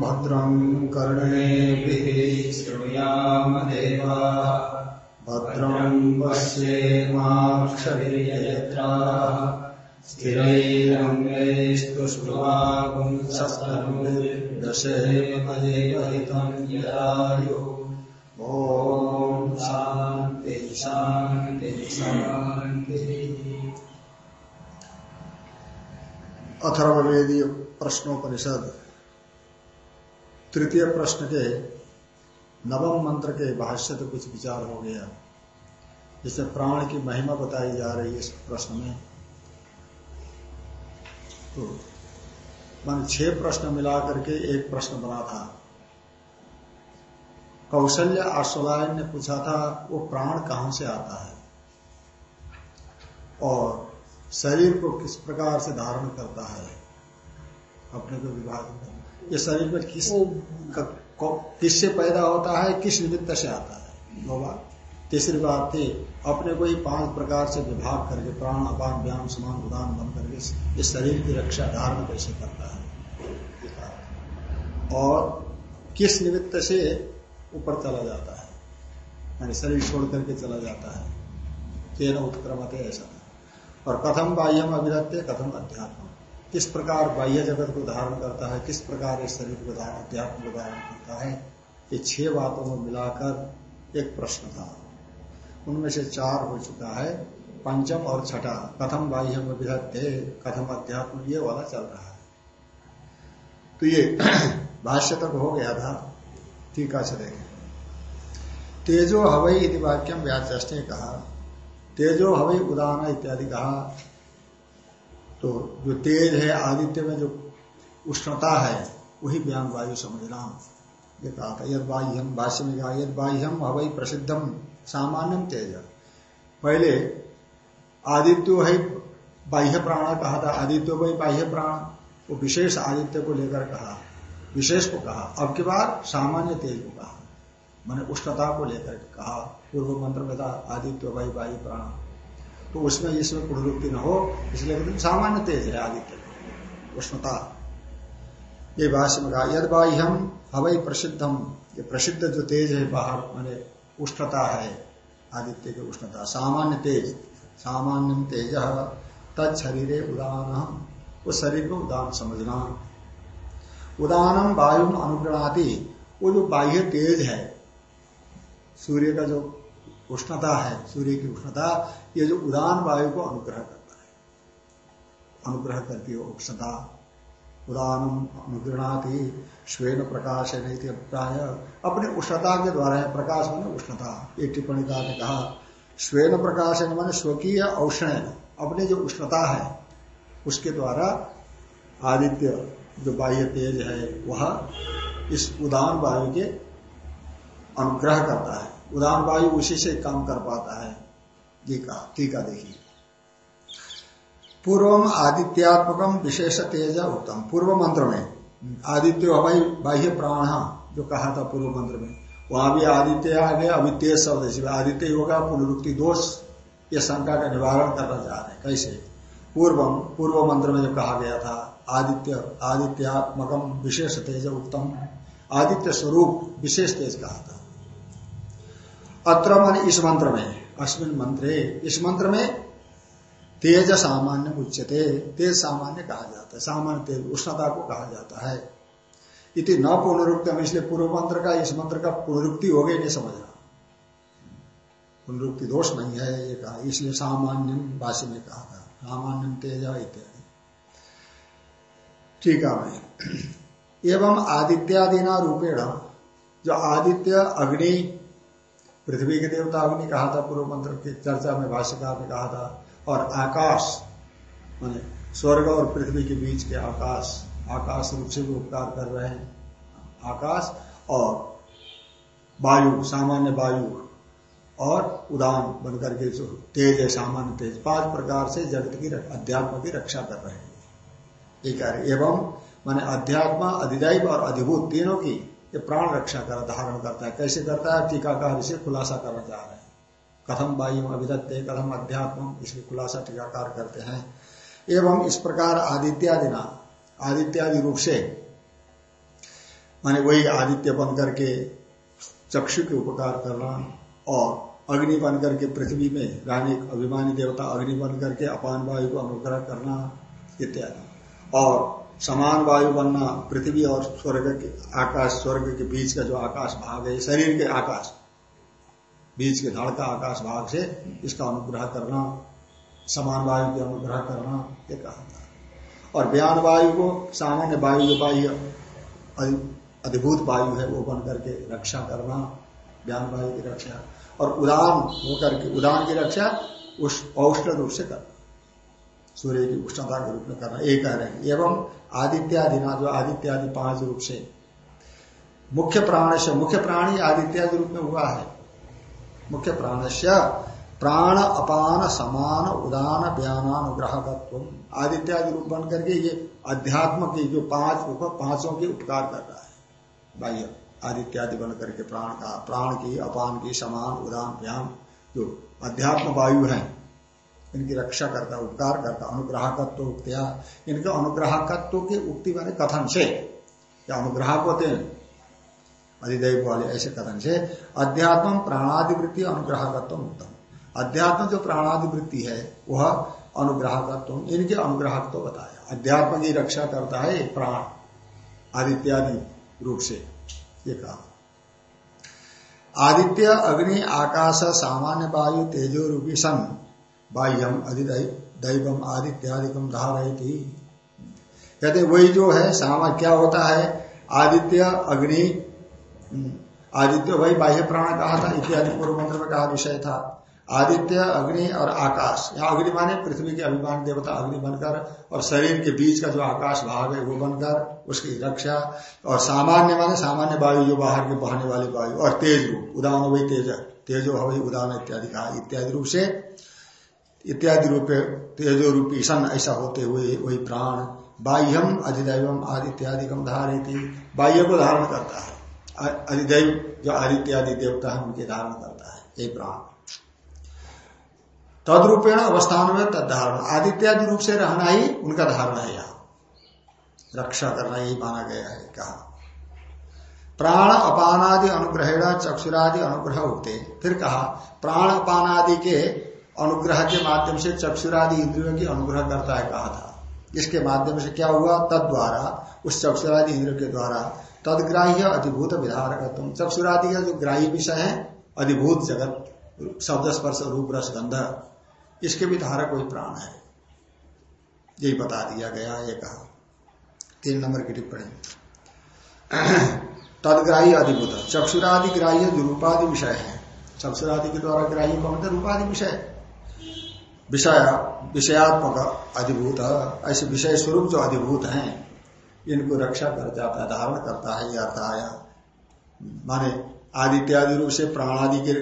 भद्रं कर्णेभिः शृणुयाम देवा। भद्रं पश्येमाक्षभिर्यजत्राः स्थिरैरङ्गैस्तुष्टुवागुंसस्तनुर्दशेमदेवहितं यदायुः। ॐ शान्ति शान्ति प्रश्नोपनिषद तृतीय प्रश्न के नवम मंत्र के भाष्य तो कुछ विचार हो गया। जिससे प्राण की महिमा बताई जा रही है इस प्रश्न में। तो मान छह प्रश्न मिला करके एक प्रश्न बना था। कौशल्य आश्वलायन ने पूछा था, वो प्राण कहाँ से आता है? और शरीर को किस प्रकार से धारण करता है? अपने को विभाग ये शरीर में किस किससे पैदा होता है किस निमित्त से आता है? दो बात। तीसरी बात थी अपने को ही पाँच प्रकार से विभाग करके प्राण अपान व्याम समान उदान बन करके इस शरीर की रक्षा धारण कैसे करता है? और किस निमित्त से ऊपर चला जाता है? यानी शरीर छोड़ करके चला जाता है। तेना उत्क्रमते ऐसा। और कथम बाह्यम अभिरत्य कथम अध्यात्म। किस प्रकार बाह्य जगत को धारण करता है, किस प्रकार इस शरीर को धारण अध्यात्म को धारण करता है, ये छह बातों को मिलाकर एक प्रश्न था। उनमें से चार हो चुका है, पंचम और छठा। कथम बाह्यम अभिरत्य कथम अध्यात्म, ये वाला चल रहा है। तो ये भाष्य तक हो गया था टीका से देखें तेजो हवई इति वाक्यम व्याच ने कहा, तेजो हवई उदान इत्यादि कहा तो जो तेज है, आदित्य में जो उष्णता है, वही व्याम वायु समझना। ये कहा था, यद बाह्यम भाष्य में कहा, यद बाह्यम हवई प्रसिद्धम सामान्यम तेज। पहले आदित्य है बाह्य प्राण कहा था, आदित्य वही बाह्य प्राण, वो विशेष आदित्य को लेकर कहा, विशेष को कहा। अब की बार सामान्य तेज को कहा, मैंने उष्णता को लेकर कहा, पूर्व मंत्र में था आदित्य वायु वायु प्राण। तो उसमें इसमें पुनरुक्ति न हो, इसलिए कहते सामान्य तेज है आदित्य। उष्णता। ये भाष्य में कहा, यद बाह्यम हवाई प्रसिद्धम ये प्रसिद्ध जो तेज है बाहर, माने उष्णता है, आदित्य की उष्णता। सामान्य तेज। सामान्य तेज। तत् शरीर उदान उस शरीर को उदान समझना। उदानम वायु अनुग्रणाती वो जो बाह्य तेज है, सूर्य का जो उष्णता है, सूर्य की उष्णता, ये जो उदान वायु को अनुग्रह करता है। अनुग्रह करती है उष्णता उदान अनुग्रहणाति स्वेन प्रकाश है नहीं अभिप्राय। अपने उष्णता के द्वारा है, प्रकाश मैंने उष्णता। एक टिप्पणी का ने कहा, श्वेन प्रकाश है मैंने स्वकीय औष्ण अपनी जो उष्णता है, उसके द्वारा आदित्य जो बाह्य तेज है, वह इस उदान वायु के अनुग्रह करता है। उदान वायु उसी से काम कर पाता है। टीका टीका देखिए। पूर्वम आदित्यात्मकम विशेष तेज उत्तम। पूर्व मंत्र में, आदित्य हवाई बाह्य प्राण जो कहा था पूर्व मंत्र में। वहाँ भी आदित्य आ गया अभी तेज शब्द आदित्य होगा, पुनरुक्ति दोष, ये शंका का निवारण करना चाह रहे हैं। कैसे? पूर्वम, पूर्व मंत्र में जो कहा गया था, आदित्य, आदित्यात्मकम विशेष तेज उत्तम। आदित्य स्वरूप विशेष तेज कहा था। अत्र मन इस मंत्र में अश्विन मंत्रे, इस मंत्र में तेज सामान्य उच्चते तेज सामान्य कहा जाता है, सामान्य तेज उष्णता को कहा जाता है। इति न पुनरुक्तम, इसलिए पूर्व मंत्र का, इस मंत्र का पुनरुक्ति हो गई नहीं समझना पुनरुक्ति दोष नहीं है, ये कहा, इसलिए सामान्य भाषी में कहा था, सामान्य तेज इत्यादि। ठीक है एवं आदित्यादिना रूपेण, जो आदित्य अग्नि पृथ्वी के देवता अग्नि कहा था, पूर्व मंत्र की चर्चा में भाष्यकार ने कहा था, और आकाश, माने स्वर्ग और पृथ्वी के बीच के आकाश आकाश रूप से भी उपकार कर रहे हैं। आकाश और वायु, सामान्य वायु और उदान बनकर के जो तेज है, सामान्य तेज, पाँच प्रकार से जगत की अध्यात्म की रक्षा कर रहे हैं। ये कार्य एवं, माने अध्यात्म, अधिदैव और अधिभूत तीनों की ये प्राण रक्षा कर धारण करता है। कैसे करता है? टीकाकार इसे खुलासा करना चाह रहे हैं। कथम वायु अभिदत्ते, कथम अध्यात्म इसकी खुलासा टीकाकार करते हैं। एवं इस प्रकार आदित्यादिना, आदित्यादि रूप से, माने वही आदित्य बन करके चक्षु के उपकार करना और अग्नि बन करके पृथ्वी में रानी, अभिमानी देवता अग्नि बन करके अपान वायु को अनुग्रह करना, इत्यादि। और समान वायु बनना, पृथ्वी और स्वर्ग के, आकाश, स्वर्ग के बीच का जो आकाश भाग है शरीर के आकाश, बीच के धड़ का आकाश भाग से इसका अनुग्रह करना, समान वायु का अनुग्रह करना, ये कहा और बयान वायु को सामान्य वायु जो वायु अधिभूत वायु है, वो बन करके रक्षा करना, ज्ञान वायु की रक्षा, और उदान होकर के उदान की रक्षा उस औष्ण रूप से करना, सूर्य की उष्णता के रूप में करना, ये कह रहे हैं। एवं आदित्यादि ना, जो आदित्यादि पाँच रूप से। मुख्य प्राण से मुख्य प्राणी आदित्यादि रूप में हुआ है। मुख्य प्राण से प्राण, अपान, समान, उदान बयानानुग्रहकत्व आदित्यादि रूप बन करके ये अध्यात्म की जो पाँच रूप पाँचों की उपकार कर रहा है। बाह्य आदित्यादि बन करके प्राण का, प्राण की, अपान की, समान, उदान, व्याम, जो अध्यात्म वायु है इनकी रक्षा करता, उपकार करता अनुग्राहकत्व उक्तिया इनके अनुग्राहकत्व की उक्ति मैंने कथन से। या अनुग्राहक होते हैं। अधिदैव वाले ऐसे कथन से। अध्यात्म प्राणादिवृत्ति अनुग्राहकत्व उत्तम अध्यात्म जो प्राणादिवृत्ति है, वह अनुग्राहकत्व, इनके अनुग्राहक तो बताया। अध्यात्म की रक्षा करता है प्राण, आदित्यादि रूप से, ये कहा। आदित्य, अग्नि, आकाश, सामान्य वायु तेजो रूपी सन बाह्यम अधिदैवम आदित्यादिकम धारयती। कहते वही जो है सामा क्या होता है? आदित्य अग्नि हम्म, आदित्य वही बाह्य प्राण कहा था इत्यादि पूर्व मंत्र में कहा विषय था। आदित्य अग्नि और आकाश। यहाँ अग्नि माने पृथ्वी के अभिमान देवता अग्नि बनकर और शरीर के बीच का जो आकाश भाग है वो बनकर उसकी रक्षा। और सामान्य माने सामान्य वायु जो बाहर के बहने वाली वायु और तेज रूप उदाहरण वही तेज तेजो हवई उदाहरण इत्यादि कहा। इत्यादि रूप से इत्यादि रूप तेजो रूप ईशन ऐसा होते हुए वही प्राण, बाह्यम अधिदैवम आदित्यादिकम धारित बाह्य को धारण करता है। अधिदैव जो आदित्यादि देवता है, उनके धारण करता है। ये प्राण। तदरूपेण अवस्थान में तद धारण आदित्यादि रूप से रहना ही उनका धारण है यहाँ। रक्षा करना यही माना गया है, कहा। प्राण अपानादि अनुग्रहेण, चक्षुरादि अनुग्रह होते। फिर कहा, प्राण अपानादि के अनुग्रह के माध्यम से चक्षुरादि इंद्रियों की अनुग्रह करता है, कहा था। इसके माध्यम से क्या हुआ? तद द्वारा उस चक्षुरादि इंद्रियों के द्वारा तदग्राह्य अधिभूत विधारक तुम चक्षुरादि का जो ग्राह्य विषय है, अधिभूत जगत, शब्द स्पर्श, रूप, रस, गंध, इसके भी धारक कोई प्राण है। यही बता दिया गया, ये कहा। तीन नंबर की टिप्पणी। तदग्राही अधिभूत। चक्षुरादि ग्राह्य जो रूपादि विषय है, चक्षुरादि के द्वारा ग्राह्य कौन रूपादि विषय। विषय, विषयात्मक अधिभूत, ऐसे विषय स्वरूप जो अधिभूत हैं, इनको रक्षा कर जाता है धारण करता है अर्थ आया माने आदित्यादि रूप से प्राणादि के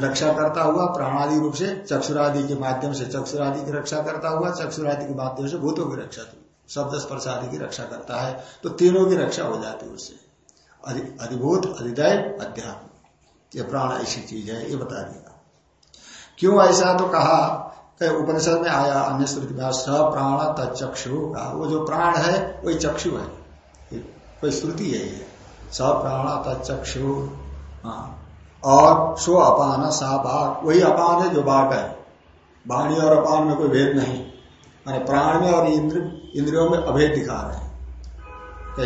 रक्षा करता हुआ, प्राणादि रूप से चक्षुरादि के माध्यम से चक्षुरादि की रक्षा करता हुआ, चक्षुरादि के माध्यम से भूतों की रक्षा शब्द स्पर्श आदि की रक्षा करता है तो तीनों की रक्षा हो जाती है उससे। अधिभूत अधिदय अध्यात्म। ये प्राण ऐसी चीज़ है, ये बता दिया क्यों ऐसा? तो कहा उपनिषद में आया, अन्य श्रुति में स प्राण तक्षु कहा। वो जो प्राण है, वही चक्षु है। कोई श्रुति यही है स प्राण तक्षु हाँ। और सो अपान, सा बाघ वही अपान है जो बाघ है। वाणी और अपान में कोई भेद नहीं। माने प्राण में और इंद्र इंद्रियों में अभेद दिखा रहे हैं।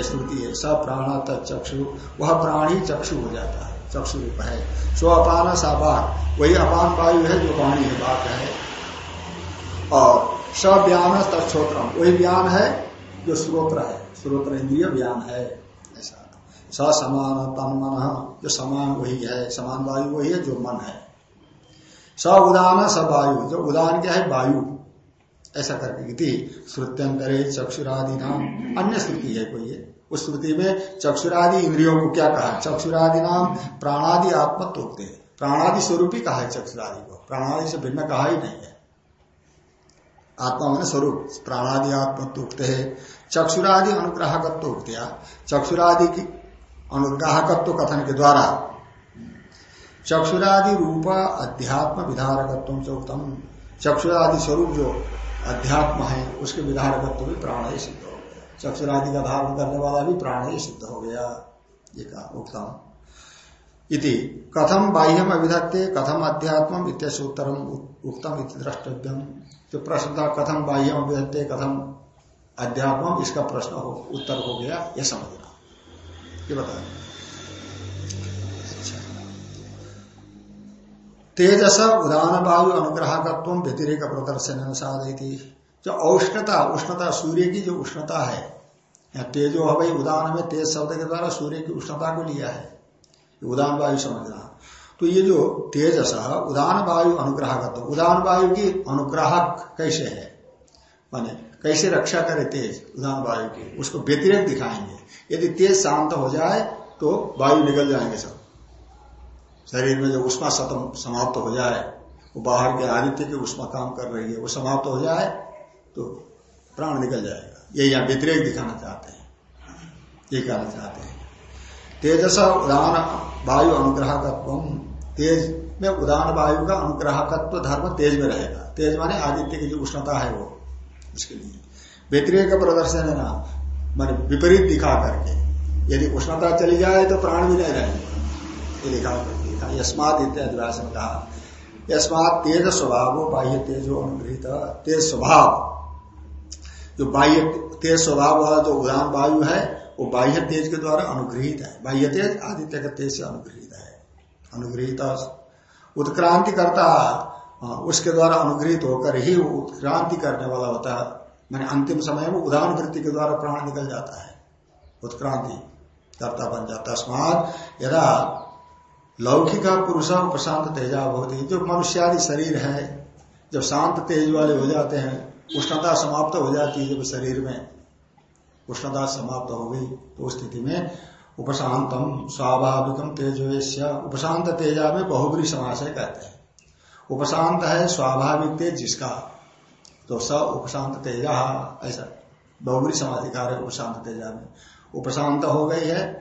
श्रुति है। स प्राण तक्षु वह प्राण ही चक्षु हो जाता है। चक्षु रूप है। सो अपान सा बाघ वही अपान वायु है जो वाणी है बाघ है और स व्यान तत्ोत्र वही व्यान है जो स्रोत्र है। स्रोत्र इंद्रिय व्यान है स समान तन मन, जो समान वही है, समान वायु वही है, जो मन है। स उदान स वायु, जो उदान क्या है? वायु। ऐसा करके श्रुत्यंतरे चक्षुरादि नाम अन्य श्रुति है कोई है उस श्रुति में चक्षुरादि इंद्रियों को क्या कहा? चक्षुरादि नाम प्राणादि होते प्राणादि स्वरूप ही कहा है चक्षुरादि को। प्राणादि से भिन्न कहा ही नहीं है। आत्मा मैंने स्वरूप। प्राणादि आत्मत्व है। चक्षुरादि अनुग्राहकत्व उगते चक्षुरादि की अनुग्राहकत्व कथन के द्वारा। चक्षुरादि रूप अध्यात्म विधारकत्व चौतम चक्षुरादि स्वरूप जो अध्यात्म है, उसके विधारकत्व भी प्राण सिद्ध चक्षुरादि का धारण करने वाला भी प्राण ही सिद्ध हो गया, ये कहा, उत्तम। इति कथम बाह्यम अभिधत्ते, कथम अध्यात्म इत्यस्य उत्तरम उत्तम इति द्रष्टव्यम। जो प्रश्न था कथम बाह्यम अभिधत्ते कथम अध्यात्म इसका प्रश्न हो, उत्तर हो गया, ये समझना ये बताया अच्छा। तेजस उदान वायु अनुग्रहकत्व व्यतिरिक प्रदर्शन थी जो औष्णता, उष्णता, सूर्य की जो उष्णता है या तेजो हवाई उदान में तेज शब्द के द्वारा सूर्य की उष्णता को लिया है। उदान वायु समझना तो ये जो तेज तेजस उदान वायु अनुग्राहक उदान वायु की अनुग्राहक कैसे है? माने कैसे रक्षा करे तेज उदान वायु की? उसको व्यतिरेक दिखाएँगे। यदि तेज शांत हो जाए तो वायु निकल जाएँगे सब। शरीर में जो उष्मा सतम समाप्त हो जाए, वो बाहर के आदित्य की उष्मा काम कर रही है, वो समाप्त हो जाए तो प्राण निकल जाएगा। ये यहाँ व्यतिरेक दिखाना चाहते हैं। ये कहना चाहते हैं। तेजस उदान वायु अनुग्राहकत्व तेज में उदान वायु का अनुग्राहकत्व धर्म तेज में रहेगा। तेज माने आदित्य की जो उष्णता है वो उसके लिए। व्यतिरेक का प्रदर्शन है ना, मान विपरीत दिखा करके। यदि उष्णता चली जाए तो प्राण भी नहीं रहेगा। ये दिखा करके यस्मात इत्यादि कहा। यस्मात तेज स्वभाव बाह्य तेजो अनुग्रहित। तेज स्वभाव जो बाह्य तेज स्वभाव वाला जो उदान वायु है, वो बाह्य तेज के द्वारा अनुग्रहित है। बाह्य तेज आदित्य के तेज से अनुग्रहित है। अनुग्रहित उत्क्रांति करता उसके द्वारा अनुग्रहित होकर ही वो उत्क्रांति करने वाला होता है। मैंने अंतिम समय में उदान वृत्ति के द्वारा प्राण निकल जाता है। उत्क्रांति करता बन जाता स्मार्ट यदा लौकिक पुरुष प्रशांत तेजा होती जो मनुष्यादि शरीर है, जब शांत तेज वाले हो जाते हैं उष्णता समाप्त हो जाती है जब शरीर में। उष्णता समाप्त हो गई तो स्थिति में उपशांतम स्वाभाविकम तेजो उपशांत तेजा में बहुबरी समाशय कहते हैं। उपशांत है, स्वाभाविक तेज जिसका? तो स उपशांत तेजा, ऐसा। बहुबरी समाधिकार है उपशांत तेजा में। उपशांत हो गई है,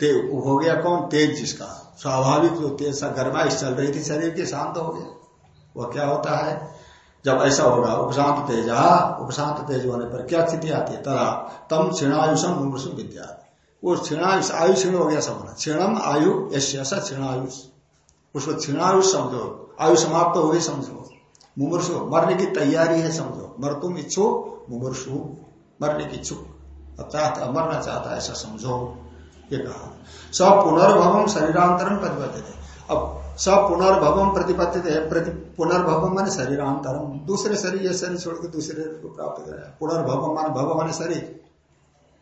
ते हो गया कौन? तेज जिसका। स्वाभाविक जो तेज सा गर्माइश चल रही थी, शरीर के शांत हो गया। वह क्या होता है? जब ऐसा होगा उपशांत तेज उपशांत तेज होने पर क्या स्थिति आती है? तरा, तम क्षीणायुषम मुमृषु विद्या। वो क्षीणायुष आयु क्षीण हो गया सब क्षीणम आयु ऐसा क्षीणायुष। उसको क्षीणायुष समझो। आयु समाप्त हो गई, समझो। मुमृषु मरने की तैयारी है, समझो। मर तुम इच्छो मुमृषु मरने की इच्छुक। चाहता, मरना चाहता ऐसा समझो। ये कहा। सब पुनर्भवम शरीरांतरण प्रतिबद्ध अब सब पुनर्भवम प्रतिपत्ति प्रति पुनर्भवम माने शरीरांतरम दूसरे शरीर, ये शरीर छोड़ के दूसरे को प्राप्त करे पुनर्भवम माने भव माने शरीर।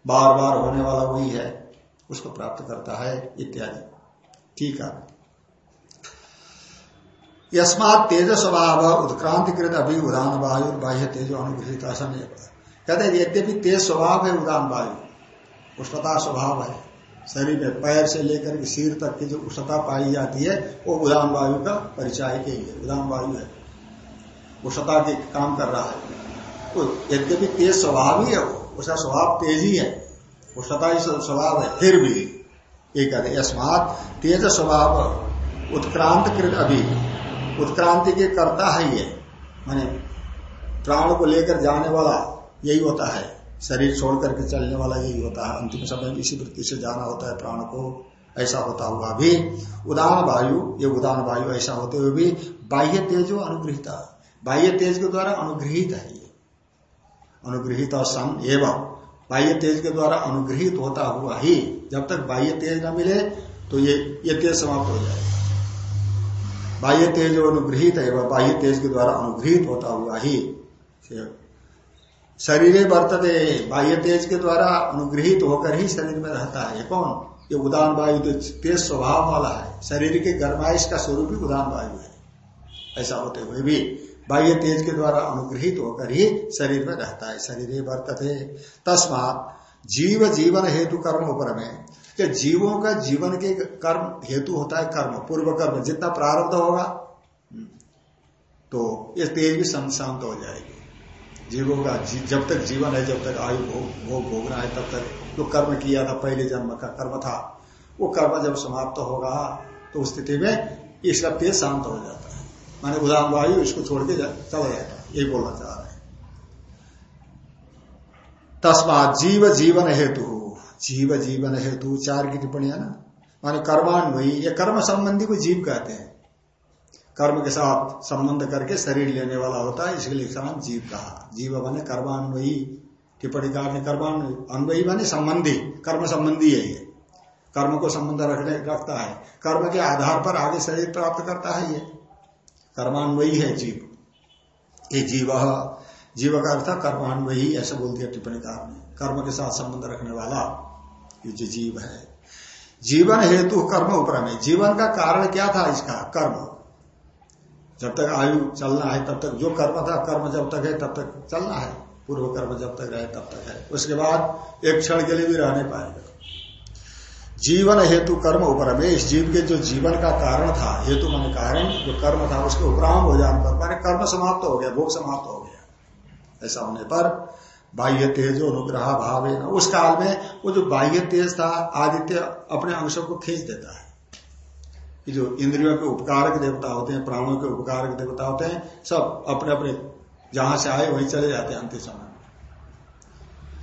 बार बार होने वाला वही है, उसको प्राप्त करता है, इत्यादि। ठीक है। यस्मात तेज स्वभाव उत्क्रांतिकृत अभी उदान वायु बाह्य तेजो अनुग्रहित कहते यद्यपि तेज स्वभाव है उदान वायु उष्णता स्वभाव है। शरीर में पैर से लेकर के सिर तक की जो उष्णता पाई जाती है, वो उदाम वायु का परिचय के लिए उदाम वायु है। उष्णता के काम कर रहा है। तो यद्यपि तेज स्वभाव ही है वो, उसका स्वभाव तेज ही है। उष्णता ही स्वभाव है, फिर भी। ये कहते यस्मात तेज स्वभाव उत्क्रांत कृत अभी। उत्क्रांति के करता है ये, माने प्राण को लेकर जाने वाला यही होता है। शरीर छोड़ करके चलने वाला यही होता है। अंतिम समय में इसी वृत्ति से जाना होता है, प्राण को ऐसा होता हुआ भी। उदान वायु, ये उदान वायु ऐसा होते हुए भी बाह्य तेजो अनुग्रहित। बाह्य तेज के द्वारा अनुग्रहित है ये। अनुग्रहित सन एवं बाह्य तेज के द्वारा अनुग्रहित होता हुआ ही जब तक बाह्य तेज न मिले तो ये ये तेज समाप्त हो जाएगा। बाह्य तेज अनुग्रहित है बाह्य तेज के द्वारा अनुग्रहित होता हुआ ही। शरीर बर्तते बाह्य तेज के द्वारा अनुग्रहित होकर ही शरीर में रहता है। कौन? ये उदान वायु तो तेज स्वभाव वाला है। शरीर के गर्माइश का स्वरूप ही उदान वायु है। ऐसा होते हुए भी बाह्य तेज के द्वारा अनुग्रहित होकर ही शरीर में रहता है। शरीर बर्तते तस्मात जीव जीवन हेतु कर्म ऊपर में जीवों का जीवन के कर्म हेतु होता है कर्म, पूर्व कर्म। जितना प्रारब्ध होगा तो ये तेज भी शांत हो जाएगी। जीवों का जी, जब तक जीवन है जब तक आयु भोग भोग भोगना है तब तक जो कर्म किया था पहले जन्म का कर्म था वो कर्म जब समाप्त होगा तो उस स्थिति में इसका तेज शांत हो जाता है। माने उदाहरण वायु इसको छोड़ के चला जाता है। यही बोलना चाह रहे हैं। तस्मात जीव जीवन हेतु जीव जीवन हेतु चार की टिप्पणी है ना? माने कर्मान्वयी ये कर्म संबंधी को जीव कहते हैं। कर्म के साथ संबंध करके शरीर लेने वाला होता है इसलिए नाम जीव कहा जीव बने कर्मान्वयी, टिप्पणी कार ने कर्मान्वयी बने संबंधी, कर्म संबंधी है ये। कर्म को संबंध रखने, रखता है। कर्म के आधार पर आगे शरीर प्राप्त करता है ये। कर्मान्वयी है जीव। ये जीव जीव का अर्थ कर्मान्वयी, ऐसा बोल दिया टिप्पणी कार ने कर्म के साथ संबंध रखने वाला ये जो जीव है। जीवन हेतु कर्म उपरम। जीवन का कारण क्या था इसका? कर्म। जब तक आयु चलना है, तब तक जो कर्म था, कर्म जब तक है, तब तक चलना है। पूर्व कर्म जब तक रहे, तब तक है। उसके बाद एक क्षण के लिए भी रहने पाएगा। जीवन हेतु कर्म उपरम इस जीव के जो जीवन का कारण था, हेतु मन कारण, जो कर्म था, उसके उपराम हो जाने पर, माने कर्म समाप्त हो गया, भोग समाप्त हो गया। ऐसा होने पर बाह्य तेज अनुग्रह भाव है उस काल में वो जो बाह्य तेज था, आदित्य अपने अंशों को खींच देता है। कि जो इंद्रियों के उपकारक देवता होते हैं, प्राणों के उपकारक देवता होते हैं, सब अपने अपने जहाँ से आए, वहीं चले जाते हैं अंतिम समय।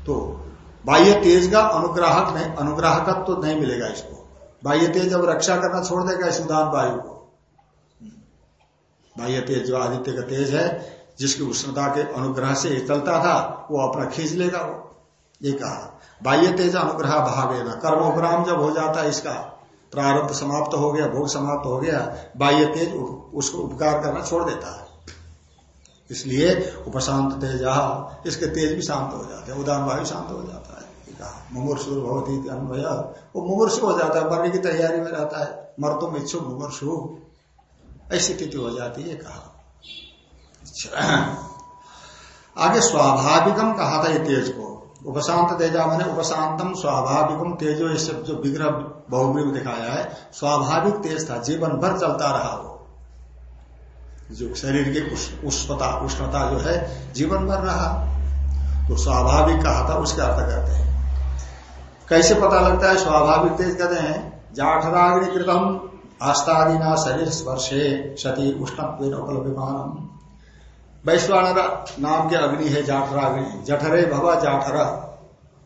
तो बाह्य तेज का अनुग्राहक नहीं अनुग्राहक तो नहीं मिलेगा इसको। बाह्य तेज जब रक्षा करना छोड़ देगा इस उदान वायु को। बाह्य तेज, जो आदित्य का तेज है, जिसकी उष्णता के अनुग्रह से चलता था, वो अपना खींच लेगा वो। ये कहा। बाह्य तेज अनुग्रह भाव कर्म उपराम जब हो जाता है इसका प्रारब्ध समाप्त हो गया, भोग समाप्त हो गया, बाह्य तेज उसको उपकार करना छोड़ देता है। इसलिए उपशांत तेज, इसके तेज भी शांत हो जाते हैं उदान वायु शांत हो जाता है। मुमूर्षु भवती अन्वय। वो मुमूर्षु हो जाता है मरने की तैयारी में रहता है मर तुम इच्छु मुमूर्षु। ऐसी स्थिति हो जाती है कहा। अच्छा। आगे स्वाभाविकम कहा था ये तेज को। उपशांत तेजा मैंने उपशांतम स्वाभाविकम तेजो इस जो विग्रह बहुग्री में दिखाया है, स्वाभाविक तेज था, जीवन भर चलता रहा वो। जो शरीर की उष्णता उष्णता जो है, जीवन भर रहा। तो स्वाभाविक कहा था, उसके अर्थ करते हैं। कैसे पता लगता है स्वाभाविक तेज कहते हैं? जाठराग्नि कृतम आस्तादीना शरीर स्पर्शे सती उष्ण उपलब्धमानम। वैश्वानर नाम के अग्नि है जाठराग्नि जठरे भवा जाठर।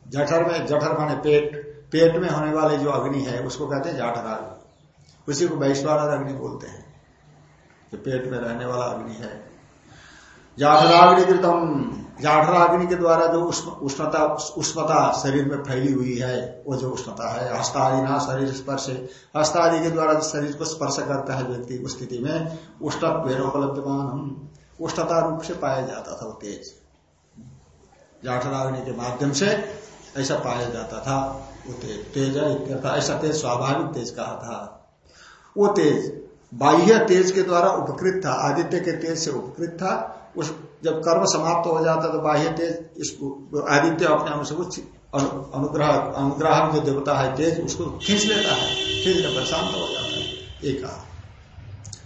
जठर में जठर माने पेट। पेट में होने वाले जो अग्नि है, उसको कहते हैं जाठराग्नि उसी को वैश्वानर अग्नि बोलते हैं। जो पेट में रहने वाला अग्नि है। जाठराग्नि कृतम। जाठराग्नि के द्वारा जो उष्णता उष्णता शरीर में फैली हुई है, वो जो उष्णता है हस्तादि ना शरीर स्पर्श हस्तादि के द्वारा शरीर को स्पर्श करता है व्यक्ति, उस स्थिति में उष्ण उपलब्धमान उष्णता रूप से पाया जाता था वो तेज। जाठराग्नि के माध्यम से ऐसा पाया जाता था वो तेज। तेज ऐसा तेज, स्वाभाविक तेज कहा था? वो तेज, बाह्य तेज के द्वारा उपकृत था, आदित्य के तेज से उपकृत था। उस जब कर्म समाप्त हो जाता तो बाह्य तेज, इसको आदित्य अपने को अनुग्रह अनुग्रह जो देवता है तेज, उसको खींच लेता है। खींच कर शांत हो जाता है। एक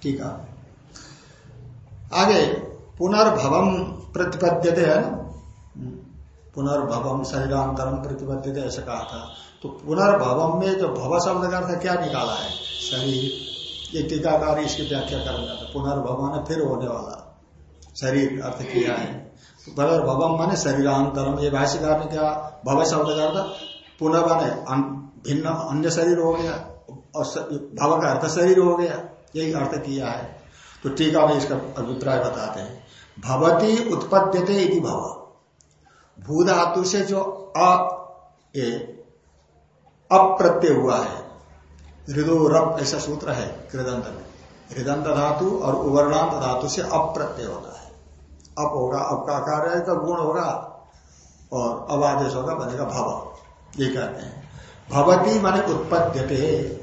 ठीक है। आगे पुनर्भवम प्रतिपद्यते, है ना? पुनर्भवम शरीरांतरम प्रतिपद्यते, ऐसा कहा था। तो पुनर्भवम में जो भव शब्द का अर्थ क्या निकाला है? शरीर। ये टीकाकार इसकी व्याख्या कर था। पुनर्भव ने फिर होने वाला। शरीर अर्थ किया है। तो पुनर्भवम माने शरीरांतरम ये भाष्यकार ने क्या भव शब्द का अर्थ, पुनः माने भिन्न अन्य शरीर हो गया। और भव का अर्थ शरीर हो गया। यही अर्थ किया है। तो टीका में इसका अभिप्राय बताते हैं। भवती उत्पद्यते इति भव। भू धातु से जो अप्रत्यय हुआ है हृदो रप, ऐसा सूत्र है कृदंत में। हृदंत धातु और उवर्णांत धातु से अप्रत्यय होता है। अप होगा, अप का कार्य का गुण होगा और अबादेश होगा, बनेगा भव। ये कहते हैं। भवती माने उत्पद्यते।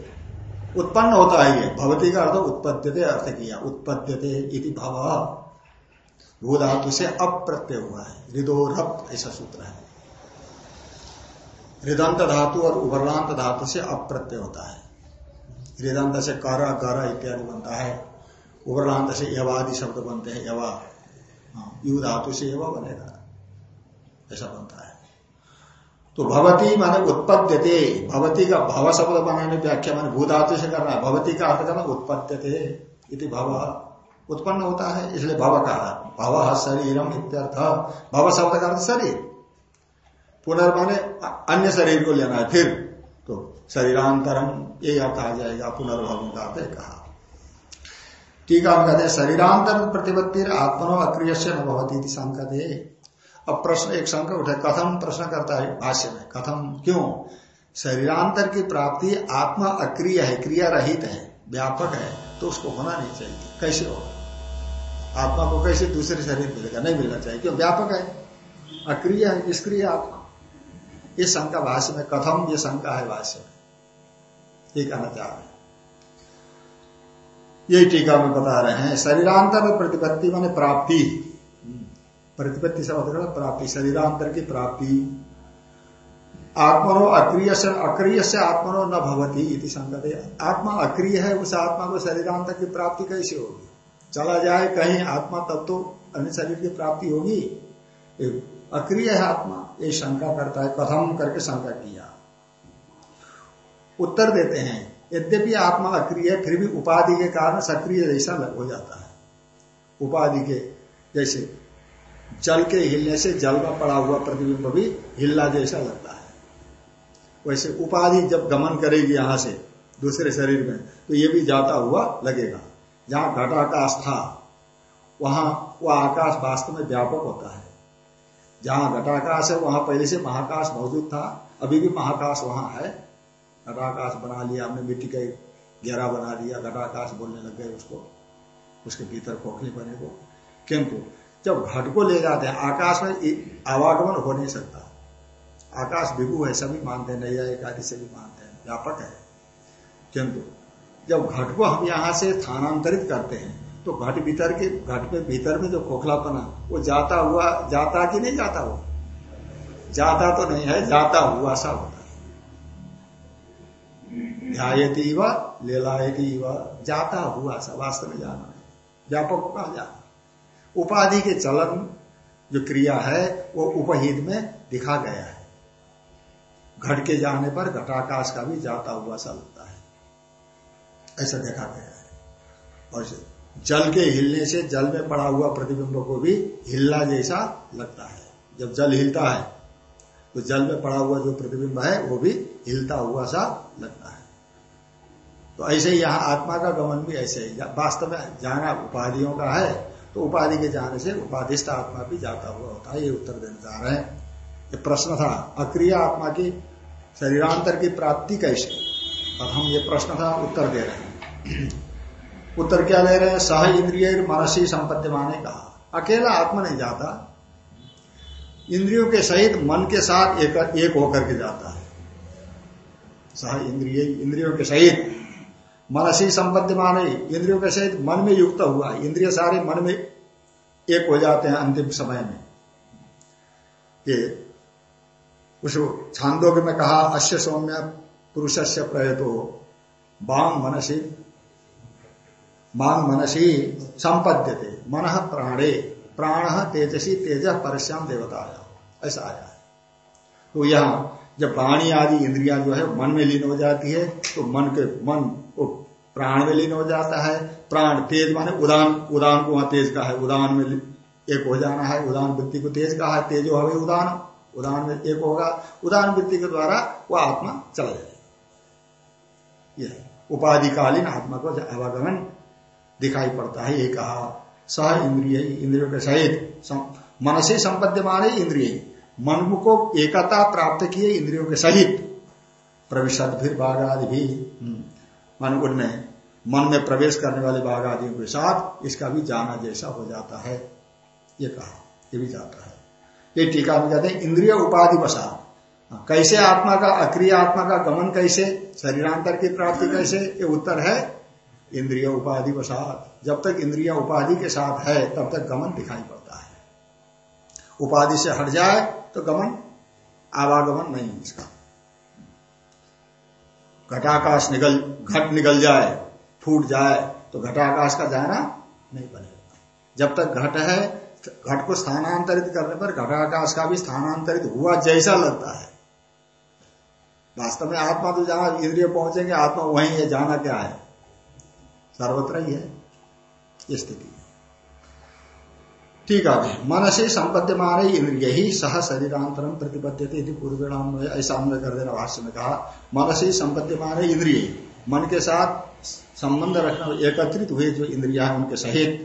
उत्पन्न होता है ये। भवती का अर्थ उत्पद्यते अर्थ किया। उत्पद्यते इति भव। भू धातु से अप्रत्यय हुआ है। हृदोरप ऐसा सूत्र है। हृदंत धातु और उभरलांत धातु से अप्रत्यय होता है। हृदंत से कर कर इत्यादि बनता है। उभरलांत से यवादि शब्द बनते हैं। यवा। हाँ, यु धातु से यवा बनेगा। ऐसा बनता है। तो भवती माने उत्पद्यते। भवती का भव शब्द बनाने व्याख्या माने भूधातु से करना है। भवती का अर्थ करना उत्पद्यते इति भव। उत्पन्न होता है, इसलिए भव कहा भव इत्यर्थ। भव शब्द का अर्थ शरीर। पुनर्माने अन्य शरीर को लेना है फिर। तो शरीरांतरम, ये अर्थ आ जाएगा, पुनर्भव का अर्थ कहा। टीका कहते शरीरांतर प्रतिपत्ति आत्मनो अक्रिय से न भवती शंका दे अब प्रश्न एक शंका उठे, कथम प्रश्न करता है भाष्य में, कथम क्यों? शरीरांतर की प्राप्ति आत्मा अक्रिय है, क्रिया रहित है, व्यापक है तो उसको होना नहीं चाहिए। कैसे होगा? आत्मा को कैसे दूसरे शरीर मिलेगा? नहीं मिलना चाहिए, क्यों? व्यापक है, अक्रिय है, निष्क्रिय आत्मा। ये शंका भाष्य में, कथम ये शंका है भाष्य में। ये कहना चाह रहे हैं। यही टीका में बता रहे हैं, शरीरांतर प्रतिपत्ति माने प्राप्ति। प्रतिपत्ति से मतलब प्राप्ति, शरीरांतर की प्राप्ति। आत्मनो अक्रिय से अक्रिय से आत्मनो न भवती इति संगत। आत्मा अक्रिय है, उस आत्मा को शरीरांतर की प्राप्ति कैसे होगी? चला जाए कहीं, आत्मा तब तो अन्य शरीर की प्राप्ति होगी। अक्रिय है आत्मा, ये शंका करता है कथम करके शंका किया। उत्तर देते हैं, यद्यपि आत्मा अक्रिय फिर भी उपाधि के कारण सक्रिय जैसा हो जाता है। उपाधि के जैसे जल के हिलने से जल में पड़ा हुआ प्रतिबिंब भी हिलना जैसा लगता है। वैसे उपाधि जब गमन करेगी यहाँ से दूसरे शरीर में तो ये भी जाता हुआ लगेगा। जहाँ घटाकाश था, वहाँ वह आकाश वास्तव में व्यापक होता है। जहाँ घटाकाश है, वहाँ पहले से महाकाश मौजूद था, अभी भी महाकाश वहाँ है। घटाकाश बना लिया हमने, मिट्टी का घेरा बना दिया घटाकाश बोलने लग गए उसको, उसके भीतर खोखले बने को किंतु जब घट को ले जाते हैं, आकाश में आवागमन हो नहीं सकता। आकाश विभु है, सभी मानते हैं, नैया एक आदि से भी मानते हैं, व्यापक है। किंतु जब घट को हम यहाँ से स्थानांतरित करते हैं तो घट भीतर के, घट में भीतर में जो खोखलापना वो जाता हुआ, जाता कि नहीं जाता हुआ? जाता तो नहीं है, जाता हुआ सा होता है। ध्यायती व, लेलायती व, जाता हुआ सा, वास्तव में जाना है। व्यापक कहा जाना उपाधि के चलन जो क्रिया है, वो उपहित में दिखा गया है। घट के जाने पर घटाकाश का भी जाता हुआ सा लगता है। ऐसा देखा गया है। और जल के हिलने से जल में पड़ा हुआ प्रतिबिंब को भी हिलना जैसा लगता है। जब जल हिलता है तो जल में पड़ा हुआ जो प्रतिबिंब है, वो भी हिलता हुआ सा लगता है। तो ऐसे ही यहाँ आत्मा का गमन भी ऐसे ही। वास्तव में जाना उपाधियों का है तो उपाधि के जाने से उपाधिस्थ आत्मा भी जाता हुआ होता है ये उत्तर देने जा रहे हैं। ये प्रश्न था अक्रिय आत्मा की शरीरांतर की प्राप्ति कैसे? अब हम ये प्रश्न था उत्तर दे रहे हैं। उत्तर क्या ले रहे हैं? सह इंद्रिय मनसी संपत्ति माने कहा। अकेला आत्मा नहीं जाता। इंद्रियों के सहित मन के साथ एक, एक होकर के जाता है। सह इंद्रिय इंद्रियों के सहित मनसी संपत्ति माने इंद्रियों के सहित मन में युक्त हुआ। इंद्रिय सारे मन में एक हो जाते हैं अंतिम समय में। ये उस छांदोग्य में कहा अश्य सौम्य पुरुष से प्रयतो। बांग मनसी मांग मनसी संपद्यते। मन प्राणे, प्राण तेजसी, तेज परश्याम देवता आया ऐसा आया है। तो यहाँ जब वाणी आदि इंद्रिया जो है, मन में लीन हो जाती है तो मन के, मन प्राण में लीन हो जाता है प्राण तेज माने उदान उदान को वहाँ तेज का है उदान में एक हो जाना है उदान वृत्ति को तेज कहा है तेजो हवे उदान उदान में एक होगा उदान वृत्ति के द्वारा वह आत्मा चला जाएगा। यह उपाधिकालीन आत्मा को आवागमन दिखाई पड़ता है ये कहा सह इंद्रिय इंद्रियों के सहित मन से संपद्यमान इंद्रिय मन को एकता प्राप्त किए इंद्रियों के सहित प्रविशद फिर बाघ आदि भी। हम्म, मन उनमें मन में प्रवेश करने वाले बाघ आदि के साथ इसका भी जाना जैसा हो जाता है। ये कहा ये भी जाता है। ये टीका में कहते हैं इंद्रिय उपाधि बसा हाँ, कैसे आत्मा का अक्रिय आत्मा का गमन कैसे शरीरांतर की प्राप्ति कैसे ये उत्तर है इंद्रिय उपाधि वसात। जब तक इंद्रिया उपाधि के साथ है तब तक गमन दिखाई पड़ता है। उपाधि से हट जाए तो गमन आवागमन नहीं इसका। घटाकाश निकल घट निकल जाए, फूट जाए तो घटाकाश का जाना नहीं बनेगा। जब तक घट है, घट को स्थानांतरित करने पर घटाकाश का भी स्थानांतरित हुआ जैसा लगता है। वास्तव में आत्मा तो जहाँ इंद्रिय पहुँचेंगे, आत्मा वही है, जाना क्या है? सर्वत्र ही है स्थिति। ठीक है मन से संपद्यमान इंद्रिय ही सह शरीरांतरम प्रतिपद्यते पूर्व ऐसा अन्वय कर देना भाष्य में कहा मन से संपद्यमान इंद्रिय। मन के साथ संबंध रखना एकत्रित हुए जो इंद्रिया है उनके सहित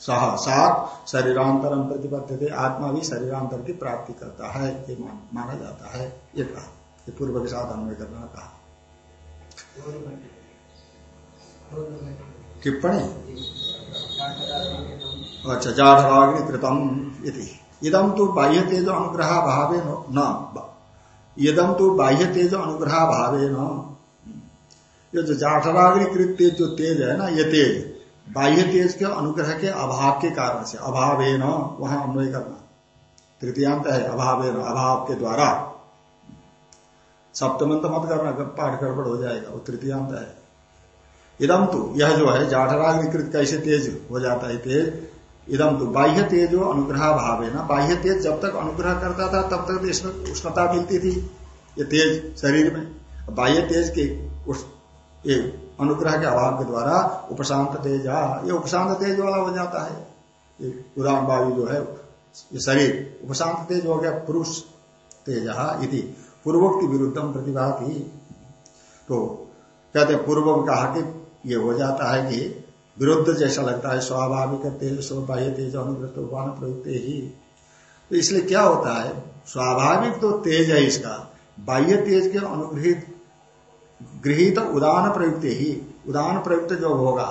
सह सात शरीरांतरम प्रतिपद्यते आत्मा भी शरीरांतर की प्राप्ति करता है ये माना जाता है ये कहा। ये पूर्व के साथ अन्वय करना कहा। टिप्पणी? अच्छा जाठराग्नि कृतम इदम तो बाह्य तेज अनुग्रह भावे न इदम तो बाह्य तेज अनुग्रह भावे न। ये जो जाठराग्नि कृत तेज जो तेज है ना, ये तेज। बाह्य तेज के अनुग्रह के अभाव के कारण से, अभाव है न, वहाँ अन्वय करना। तृतीयांत है, अभाव है अभाव के द्वारा। सप्तमंत मत करना पाठ गड़बड़ हो जाएगा, वो तृतीयांत है। इदम तो यह जो है जाठराग्निकृत कैसे तेज हो जाता है तेज? इदम तो बाह्य तेज अनुग्रह भाव है ना बाह्य तेज जब तक अनुग्रह करता था, तब तक तो इसमें उष्णता मिलती थी, ये तेज शरीर में। बाह्य तेज के उस, ये अनुग्रह के अभाव के द्वारा उपशांत तेज ये उपशांत तेज वाला हो जाता है। ये उदान वायु जो है, ये शरीर, उपशांत तेज हो गया, पुरुष तेज इति। पूर्वोक्ति विरुद्धम प्रतिभा थी तो कहते पूर्व कहा कि ये हो जाता है कि विरुद्ध जैसा लगता है, स्वाभाविक तेज बाह्य तेज अनुग्रत उपान प्रयुक्त ही तो इसलिए क्या होता है? स्वाभाविक तो तेज है इसका। बाह्य तेज के अनुग्रहित, गृहित उदान प्रयुक्त ही उदान प्रयुक्त जो होगा,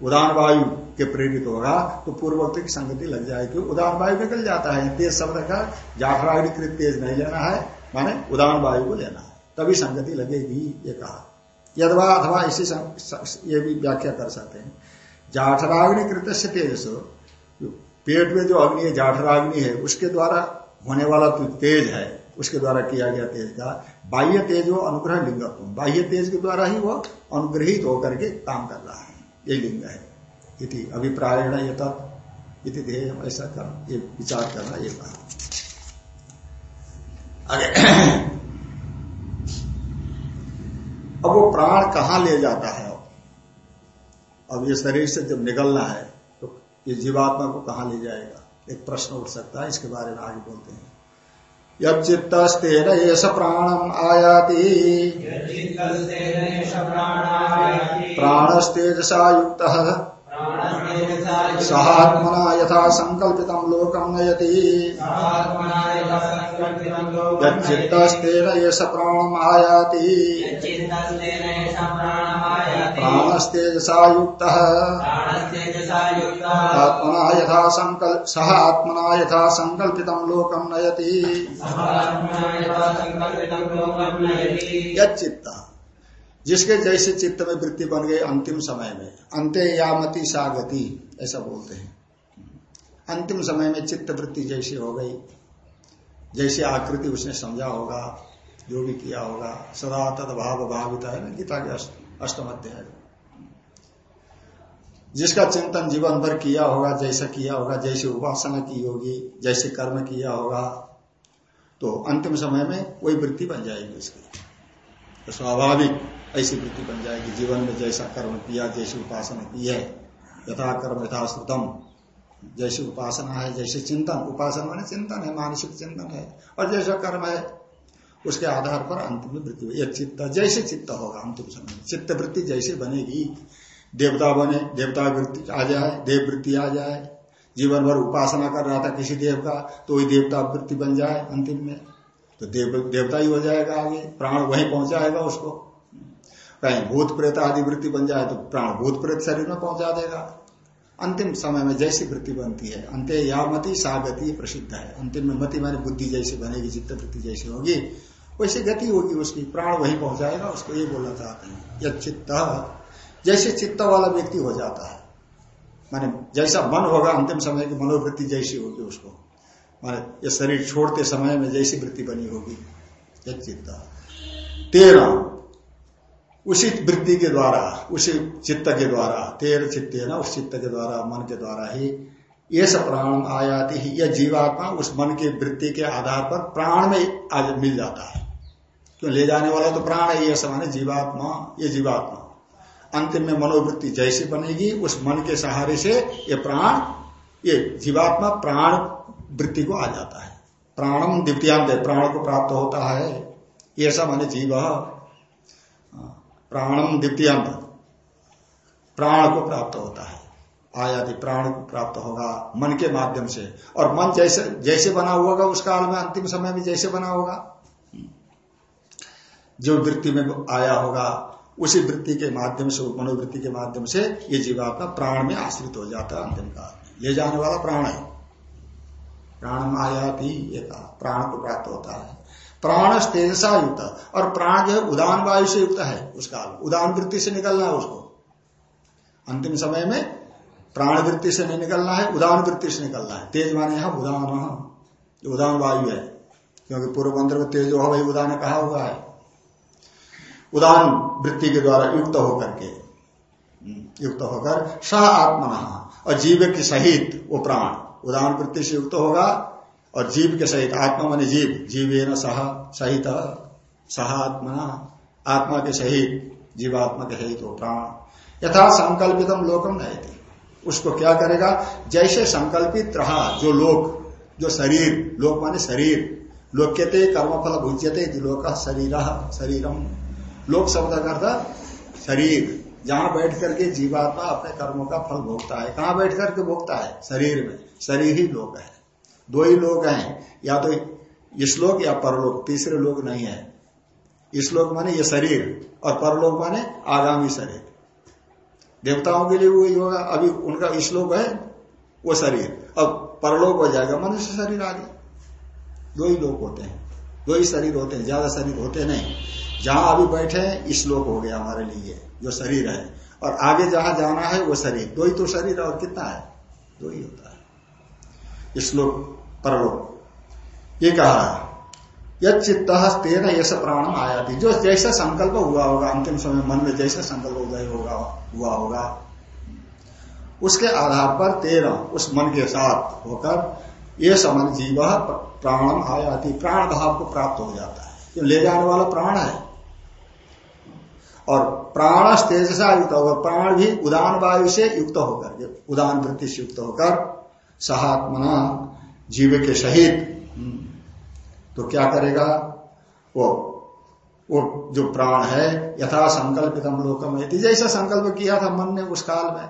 उदान वायु के प्रेरित होगा तो पूर्वोक्त की संगति लग जाएगी। उदान वायु निकल जाता है, तेज शब्द का जाठराग्निकृत तेज नहीं लेना है, माने उदान वायु को लेना है। तभी संगति लगेगी, ये कहा। यदवा अथवा इसी ये भी व्याख्या कर सकते हैं। जाठराग्नि कृत से तेजस। पेट में जो अग्नि है, जाठराग्नि है, उसके द्वारा होने वाला तो तेज है, उसके द्वारा किया गया तेज का बाह्य तेज वो अनुग्रह लिंगत्व बाह्य तेज के द्वारा ही वो अनुग्रहित होकर के काम कर रहा है। ये लिंग है। इति अभिप्राय ये तत्व इति ध्येय ऐसा कर ये विचार करना, ये कहा अब वो प्राण कहाँ ले जाता है? अब ये शरीर से जब निकलना है तो ये जीवात्मा को कहा ले जाएगा? एक प्रश्न उठ सकता है इसके बारे में आगे बोलते हैं। यद चित्तस्तेन एष प्राणम आयाति। प्राणस्तेजसा युक्त। सहात्मना यथा संकल्पित लोकम नयति। यच्चित्तस्तेन एष प्राणम् आयाति प्राणस्तेजसा युक्तः। आत्मना यथा संकल्प सह आत्मना यथा संकल्पितं लोकं नयति। यच्चित्त। जिसके जैसे चित्त में वृत्ति बन गई अंतिम समय में अंत्य यामति सागति, ऐसा बोलते हैं। अंतिम समय में चित्त वृत्ति जैसी हो गई, जैसी आकृति उसने समझा होगा, जो भी किया होगा, सदा तद भाव भावित है ना, गीता के अष्टम अध्याय जिसका चिंतन जीवन भर किया होगा, जैसा किया होगा, जैसी उपासना की होगी, जैसे कर्म किया होगा तो अंतिम समय में वही वृत्ति बन जाएगी उसकी। तो स्वाभाविक ऐसी वृत्ति बन जाएगी। जीवन में जैसा कर्म किया, जैसी उपासना की है यथा कर्म यथा श्रुतम जैसी उपासना है, जैसे चिंतन। उपासना माने चिंतन है, मानसिक चिंतन है। और जैसा कर्म है, उसके आधार पर अंतिम वृत्ति एक चित्त जैसे चित्त होगा अंतिम समय चित्त वृत्ति जैसे बनेगी। देवता बने, देवता वृत्ति आ जाए, देव वृत्ति आ जाए। जीवन भर उपासना कर रहा था किसी देव का तो वही देवता वृत्ति बन जाए अंतिम में। तो देव, देवता ही हो जाएगा आगे। प्राण वहीं पहुंचाएगा उसको। कहीं भूत प्रेत आदि वृत्ति बन जाए तो प्राण भूत प्रेत शरीर में पहुँचा देगा। अंतिम समय में जैसी वृत्ति बनती है अंत्य या मति सागति प्रसिद्ध है। अंतिम में मति मानी बुद्धि जैसी बनेगी, चित्त वृत्ति जैसी होगी। वैसी गति होगी, उसकी प्राण वहीं पहुंचाएगा, उसको ये बोलना चाहते हैं यह चित्त जैसे चित्त वाला व्यक्ति हो जाता है, माने जैसा मन होगा, अंतिम समय की मनोवृत्ति जैसी होगी उसको। माने ये शरीर छोड़ते समय में जैसी वृत्ति बनी होगी यह चित्त तेरह उसी वृत्ति के द्वारा, उसी चित्त के द्वारा, तेर चित्ते ना, उस चित्त के द्वारा, मन के द्वारा ही ये सब प्राण आयाति ही यह जीवात्मा उस मन की वृत्ति के आधार पर प्राण में आज मिल जाता है। क्यों ले जाने वाला तो प्राण है, ये समान जीवात्मा, ये जीवात्मा। अंतिम में मनोवृत्ति जैसी बनेगी, उस मन के सहारे से ये प्राण, ये जीवात्मा प्राण वृत्ति को आ जाता है। प्राणम द्वितीयांत, प्राण को प्राप्त होता है। ये सब मान जीव प्राणम द्वितीयांत। प्राण को प्राप्त होता है। आयाति प्राण को प्राप्त होगा मन के माध्यम से। और मन जैसे जैसे बना होगा, उस काल में, अंतिम समय में जैसे बना होगा। जो वृत्ति में आया होगा, उसी वृत्ति के माध्यम से, मनोवृत्ति के माध्यम से ये जीवात्मा प्राण में आश्रित हो जाता है अंतिम काल में। ले जाने वाला प्राण है। प्राण आयाति ये कहा प्राण को प्राप्त होता है। प्राण तेजसा युक्त। और प्राण जो है, उदान वायु से युक्त है उस काल उदान वृत्ति से निकलना है उसको। अंतिम समय में प्राण वृत्ति से नहीं निकलना है, उदान वृत्ति से निकलना है। तेज माने यहाँ उदान। उदान वायु है, क्योंकि पूर्व मंत्र में तेज भाई उदान कहा हुआ है। उदान वृत्ति के द्वारा युक्त होकर के, युक्त होकर सह आत्मना, और जीव के सहित वो प्राण, उदान वृत्ति से युक्त होगा और जीव के सहित आत्मा माने जीव जीव सह, सहित सह आत्मना, आत्मा के सहित जीवात्मा के सहित वो प्राण। यथा संकल्पितम लोकम नहीं उसको क्या करेगा? जैसे संकल्पित रहा जो लोक, जो शरीर, लोक माने शरीर। लोक्यते कर्मफल भुज्यते लोक शरीर, शरीरम। लोक शब्द करता शरीर। जहाँ बैठ करके जीवात्मा अपने कर्मों का फल भोगता है। कहाँ बैठ करके भोगता है? शरीर में। शरीर ही लोक है। दो ही लोग हैं। या तो इस लोग या परलोक। तीसरे लोग नहीं है। इस लोग माने ये शरीर और परलोक माने आगामी शरीर। देवताओं के लिए वही होगा। अभी उनका श्लोक है, वो शरीर। अब परलोक हो जाएगा, मनुष्य शरीर आगे। दो ही लोग होते हैं। दो ही शरीर होते हैं, ज़्यादा शरीर होते नहीं। जहाँ अभी बैठे हैं श्लोक हो गया हमारे लिए, जो शरीर है। और आगे जहाँ जाना है, वो शरीर। दो ही तो शरीर और कितना है? दो ही होता है। श्लोक परलोक ये कहा यह चित्त तेना यश प्राणम आया थी जो जैसा संकल्प हुआ होगा, अंतिम समय मन में जैसा संकल्प उदय होगा, हुआ होगा, उसके आधार पर तेरह उस मन के साथ होकर ये समन जीव प्राणम थी प्राण भाव को प्राप्त हो जाता है। जो ले जाने वाला प्राण है। और प्राण तेजसा युक्त होकर, प्राण भी उदान वायु से युक्त होकर, उदान वृत्ति से युक्त होकर, सहात्मना जीव के सहित तो क्या करेगा? वो वो जो प्राण है यथा संकल्पितम लोकम जैसा संकल्प किया था मन ने उस काल में।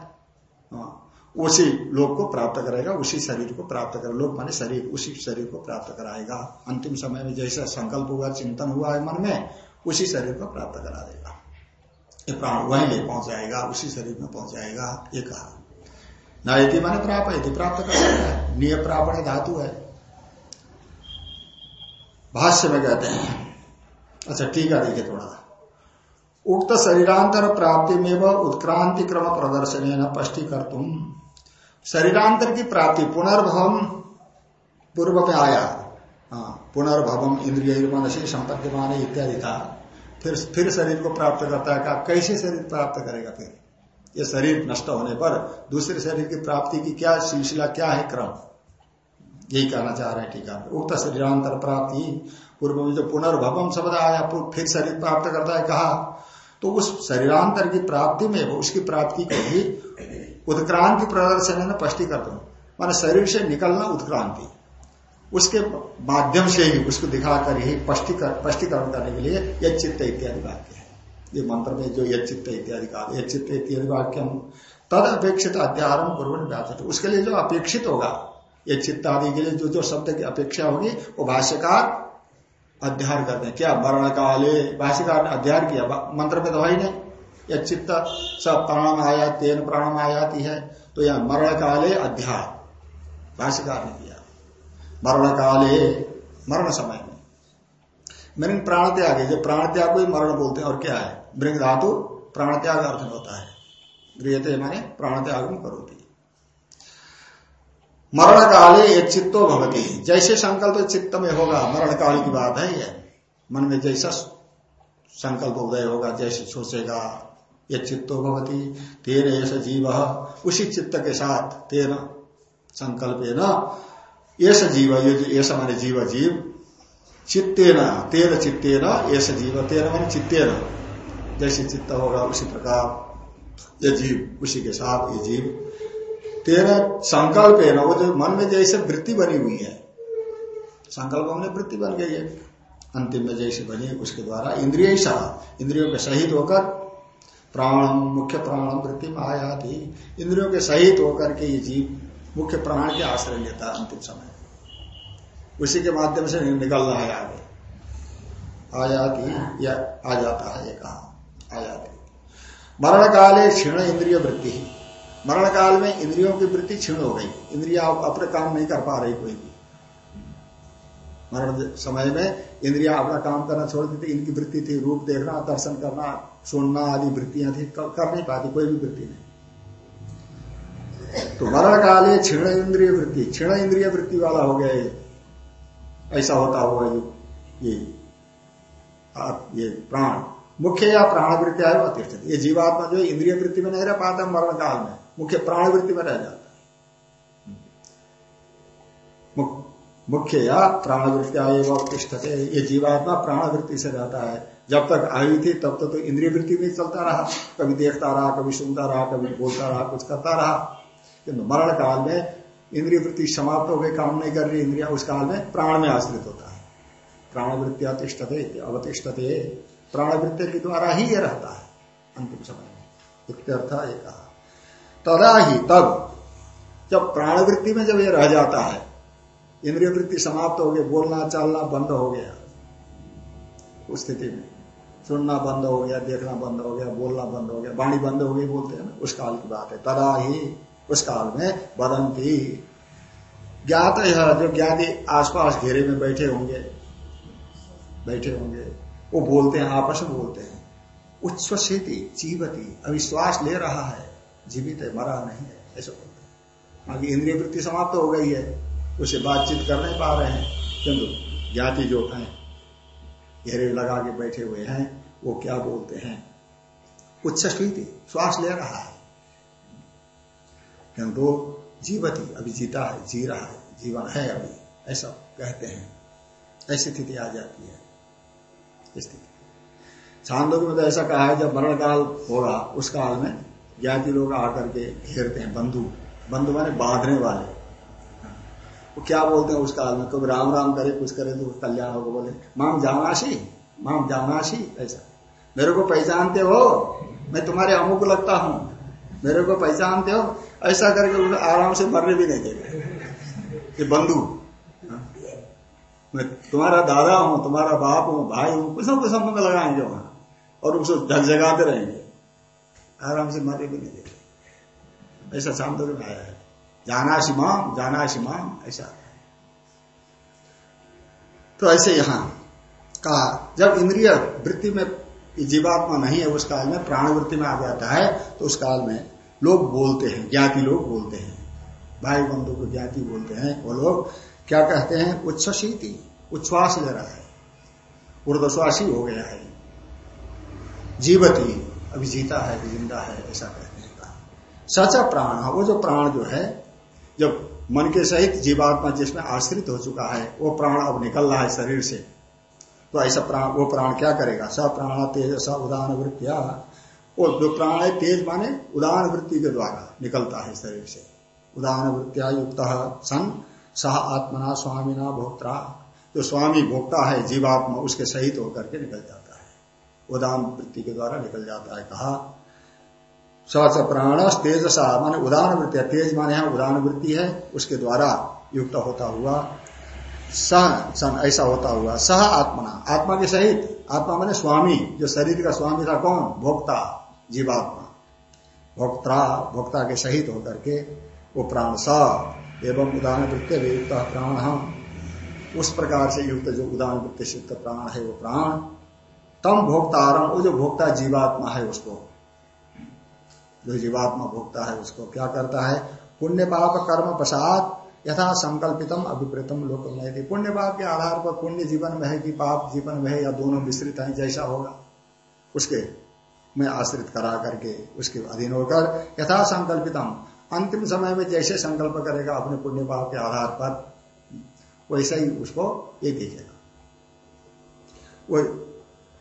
हाँ, उसी लोक को प्राप्त करेगा उसी शरीर को प्राप्त करेगा। लोक माने शरीर उसी शरीर को प्राप्त कराएगा। अंतिम समय में जैसा संकल्प हुआ चिंतन हुआ है मन में उसी शरीर को प्राप्त करा देगा। ये प्राण वहीं ले पहुँच जाएगा उसी शरीर में पहुँच जाएगा ये कहा। नायति माने प्राप्त प्राप्त कर सकता है निय प्रापण धातु है। भाष्य में कहते हैं। अच्छा ठीक है, देखिए थोड़ा उक्त शरीरांतर प्राप्ति में वह उत्क्रांति क्रम प्रदर्शन पष्टी कर तुम शरीरांतर की प्राप्ति पुनर्भवम पूर्व में आया। हाँ पुनर्भवम इंद्रिय मनसी संपत्तिमान इत्यादि था। फिर फिर शरीर को प्राप्त करता है कैसे शरीर प्राप्त करेगा फिर? ये शरीर नष्ट होने पर दूसरे शरीर की प्राप्ति की क्या सिलसिला, क्या है क्रम? यही कहना चाह रहे हैं टीका उक्त शरीरांतर प्राप्ति, पूर्व में जो पुनर्भवम शब्द आया फिर शरीर प्राप्त करता है, कहा तो उस शरीरांतर की प्राप्ति में, उसकी प्राप्ति को भी उत्क्रांति प्रदर्शन है स्पष्टी कर दो मान शरीर से निकलना उत्क्रांति। उसके माध्यम से ही उसको दिखाकर ही स्पष्टीकरण करने के लिए यह चित्त इत्यादि वाक्य है ये मंत्र में जो यह चित्त इत्यादि का यह चित्त इत्यादि वाक्य हम तद अपेक्षित अध्यारण पूर्व उसके लिए जो अपेक्षित होगा ये चित्त आदि के लिए जो जो शब्द की अपेक्षा होगी, वो भाष्यकार अध्ययन करते हैं। क्या? मरण काले भाष्यकार ने अध्ययन किया। मंत्र में तो है नहीं। यह चित्त सब प्राण आया तेन प्राण आयाती है। तो यह मरण काले अध्याय। भाष्यकार ने किया। मरण काले मरण समय में। मृंग प्राण त्याग है जो प्राण त्याग को ही मरण बोलते हैं, और क्या है? मृंग धातु प्राण त्याग अर्थ होता है। गृहते माने प्राण त्याग में करोती। मरण काले एक चित्तो भवती। जैसे संकल्प तो चित्त में होगा मरण काल की बात है ये। मन में जैसा संकल्प उदय होगा, जैसे सोचेगा ये चित्तो भवती। तेन ऐसा जीव। उसी चित्त के साथ तेन संकल्प न ऐसा जीव ये ऐसा माने जीव जीव। चित्ते न तेन चित्ते न ऐसा जीव, तेन माने चित्ते न जैसे चित्त होगा, उसी प्रकार ये जीव उसी के साथ ये जीव तेरा संकल्प है ना, वो जो मन में जैसे वृत्ति बनी हुई है, संकल्प में वृत्ति बन गई है। अंतिम में जैसे बनी, उसके द्वारा इंद्रिय इंद्रियों के सहित होकर प्राण मुख्य प्राण वृत्ति में आया थी इंद्रियों के सहित होकर के ये जीव मुख्य प्राण के आश्रय लेता है अंतिम समय। उसी के माध्यम से निकल रहा है आगे। आयाति या आ जाता है ये कहा। आयाति मरण काले क्षीण इंद्रिय वृत्ति। मरण काल में इंद्रियों की वृत्ति क्षीण हो गई। इंद्रिया अपने काम नहीं कर पा रही कोई भी। मरण समय में इंद्रिया अपना काम करना छोड़ देती, इनकी वृत्ति थी रूप देखना, दर्शन करना, सुनना आदि वृत्तियाँ थी, कर नहीं पाती, कोई भी वृत्ति नहीं। तो मरण काले क्षीण इंद्रिय वृत्ति, क्षीण इंद्रिय वृत्ति वाला हो गया ऐसा होता हुआ ये ये प्राण। मुख्य या प्राण वृत्ति है अतिष्ठित ये जीवात्मा जो इंद्रिय वृत्ति में नहीं रह पाता मरण काल में। मुख्य प्राणवृत्ति में रह जाता मुख्य या प्राण वृत्ति अतिष्ठते ये जीवात्मा प्राणवृत्ति से रहता है। जब तक आयु थी, तब तक तो इंद्रिय वृत्ति में चलता रहा। कभी देखता रहा, कभी सुनता रहा, कभी बोलता रहा, कुछ करता रहा। किन्तु मरण काल में इंद्रिय वृत्ति समाप्त हो गई, काम नहीं कर रही इंद्रिया, उस काल में प्राण में आश्रित होता है। प्राणवृत्ति अतिष्ठते, अवतिष्ठते। प्राणवृत्ति के द्वारा ही ये रहता है अंतिम समय में। इत्यर्थ ये कहा। तदा ही तब, जब प्राणवृत्ति में जब ये रह जाता है, इंद्रिय वृत्ति समाप्त हो गई, बोलना, चलना बंद हो गया। उस स्थिति में सुनना बंद हो गया, देखना बंद हो गया, बोलना बंद हो गया, वाणी बंद हो गई बोलते हैं ना, उस काल की बात है। तदा ही उस काल में बदंती। ज्ञात है जो ज्ञाति आसपास घेरे में बैठे होंगे बैठे होंगे वो बोलते हैं, आपस में बोलते हैं। उच्छ्वसिति जीवती अविश्वास ले रहा है। जीवित है, मरा नहीं है, ऐसा बोलते हैं। आगे इंद्रिय वृत्ति समाप्त तो हो गई है। उसे बातचीत कर नहीं पा रहे हैं। किंतु ज्ञाति जो है, घेरे लगा के बैठे हुए हैं, वो क्या बोलते हैं? उच्छ्वसिति श्वास ले रहा है। किंतु जीवती अभी जीता है, जी रहा है, जीवन है अभी, ऐसा कहते हैं। ऐसी स्थिति आ जाती है। स्थिति। छांदों में तो ऐसा कहा है, जब मरण काल होगा, उस काल में ज्ञाति लोग आकर के घेरते हैं, बंधु। बंधु माने बांधने वाले। वो क्या बोलते हैं उस काल में? कभी राम राम करे, कुछ करे तो कल्याण होगा बोले। माम जानाशी माम जानाशी ऐसा। मेरे को पहचानते हो, मैं तुम्हारे अमुक लगता हूँ। मेरे को पहचानते हो, ऐसा करके उन्हें आराम से मरने भी नहीं ये बंधु। मैं तुम्हारा दादा हूँ, तुम्हारा बाप हूँ, भाई हूँ, कुछ ना कुछ संबंध लगाएँगे वहाँ, और उसको जगजगाते रहेंगे। आराम से मारे भी नहीं देते। ऐसा शांत में आया है। जाना सिमाम जाना सिमाम, ऐसा। तो ऐसे यहाँ कहा, जब इंद्रिय वृत्ति में जीवात्मा नहीं है, उस काल में प्राण वृत्ति में आ जाता है तो उस काल में लोग बोलते हैं, ज्ञाति लोग बोलते हैं। भाई बंधु को ज्ञाति बोलते हैं, वो लोग क्या कहते हैं? उच्छ्वसीति उच्छ्वास ले रहा है। ऊर्धश्वासी हो गया है। जीवती अभी जीता है अभी ज़िंदा है, ऐसा कहते हैं। सचा प्राण। वो जो प्राण जो है, जब मन के सहित जीवात्मा जिसमें आश्रित हो चुका है, वो प्राण अब निकल रहा है शरीर से। तो ऐसा प्राण, वो प्राण क्या करेगा? स प्राण तेज स उदान वृत्तिया। वो जो प्राण है, तेज माने उदान वृत्ति के द्वारा निकलता है शरीर से। उदान वृत्तिया युक्त सन सह आत्मना स्वामीना भोक्ता जो स्वामी भोक्ता है, जीवात्मा उसके सहित होकर के निकल जाता है। उदान वृत्ति के द्वारा निकल जाता है, कहा सच प्राण तेज सा माने उदान वृत्ति, तेज माने यहाँ उदान वृत्ति है, उसके द्वारा युक्त होता हुआ, सह सन ऐसा होता हुआ, सह आत्मना, आत्मा के सहित, आत्मा माने स्वामी, जो शरीर का स्वामी था कौन? भोक्ता, जीवात्मा। भोक्ता भोक्ता के सहित होकर के वो प्राण स एवं उदान वृत्ति युक्त प्राण। उस प्रकार से युक्त जो उदाहरण वृत्ति युक्त प्राण है वो प्राण। तम भोक्तारम, वो जो भोक्ता जीवात्मा है उसको। जो जीवात्मा भोक्ता है उसको क्या करता है? पुण्य पाप कर्म पश्चात यथा संकल्पितम अभिप्रेतम लोक में पुण्य पाप के आधार पर पुण्य जीवन में है कि पाप जीवन में है, या दोनों मिश्रित है, जैसा होगा। उसके में आश्रित करा करके उसके अधीन होकर यथा संकल्पितम अंतिम समय में जैसे संकल्प करेगा अपने पुण्य भाव के आधार पर, वैसा ही उसको ये देखेगा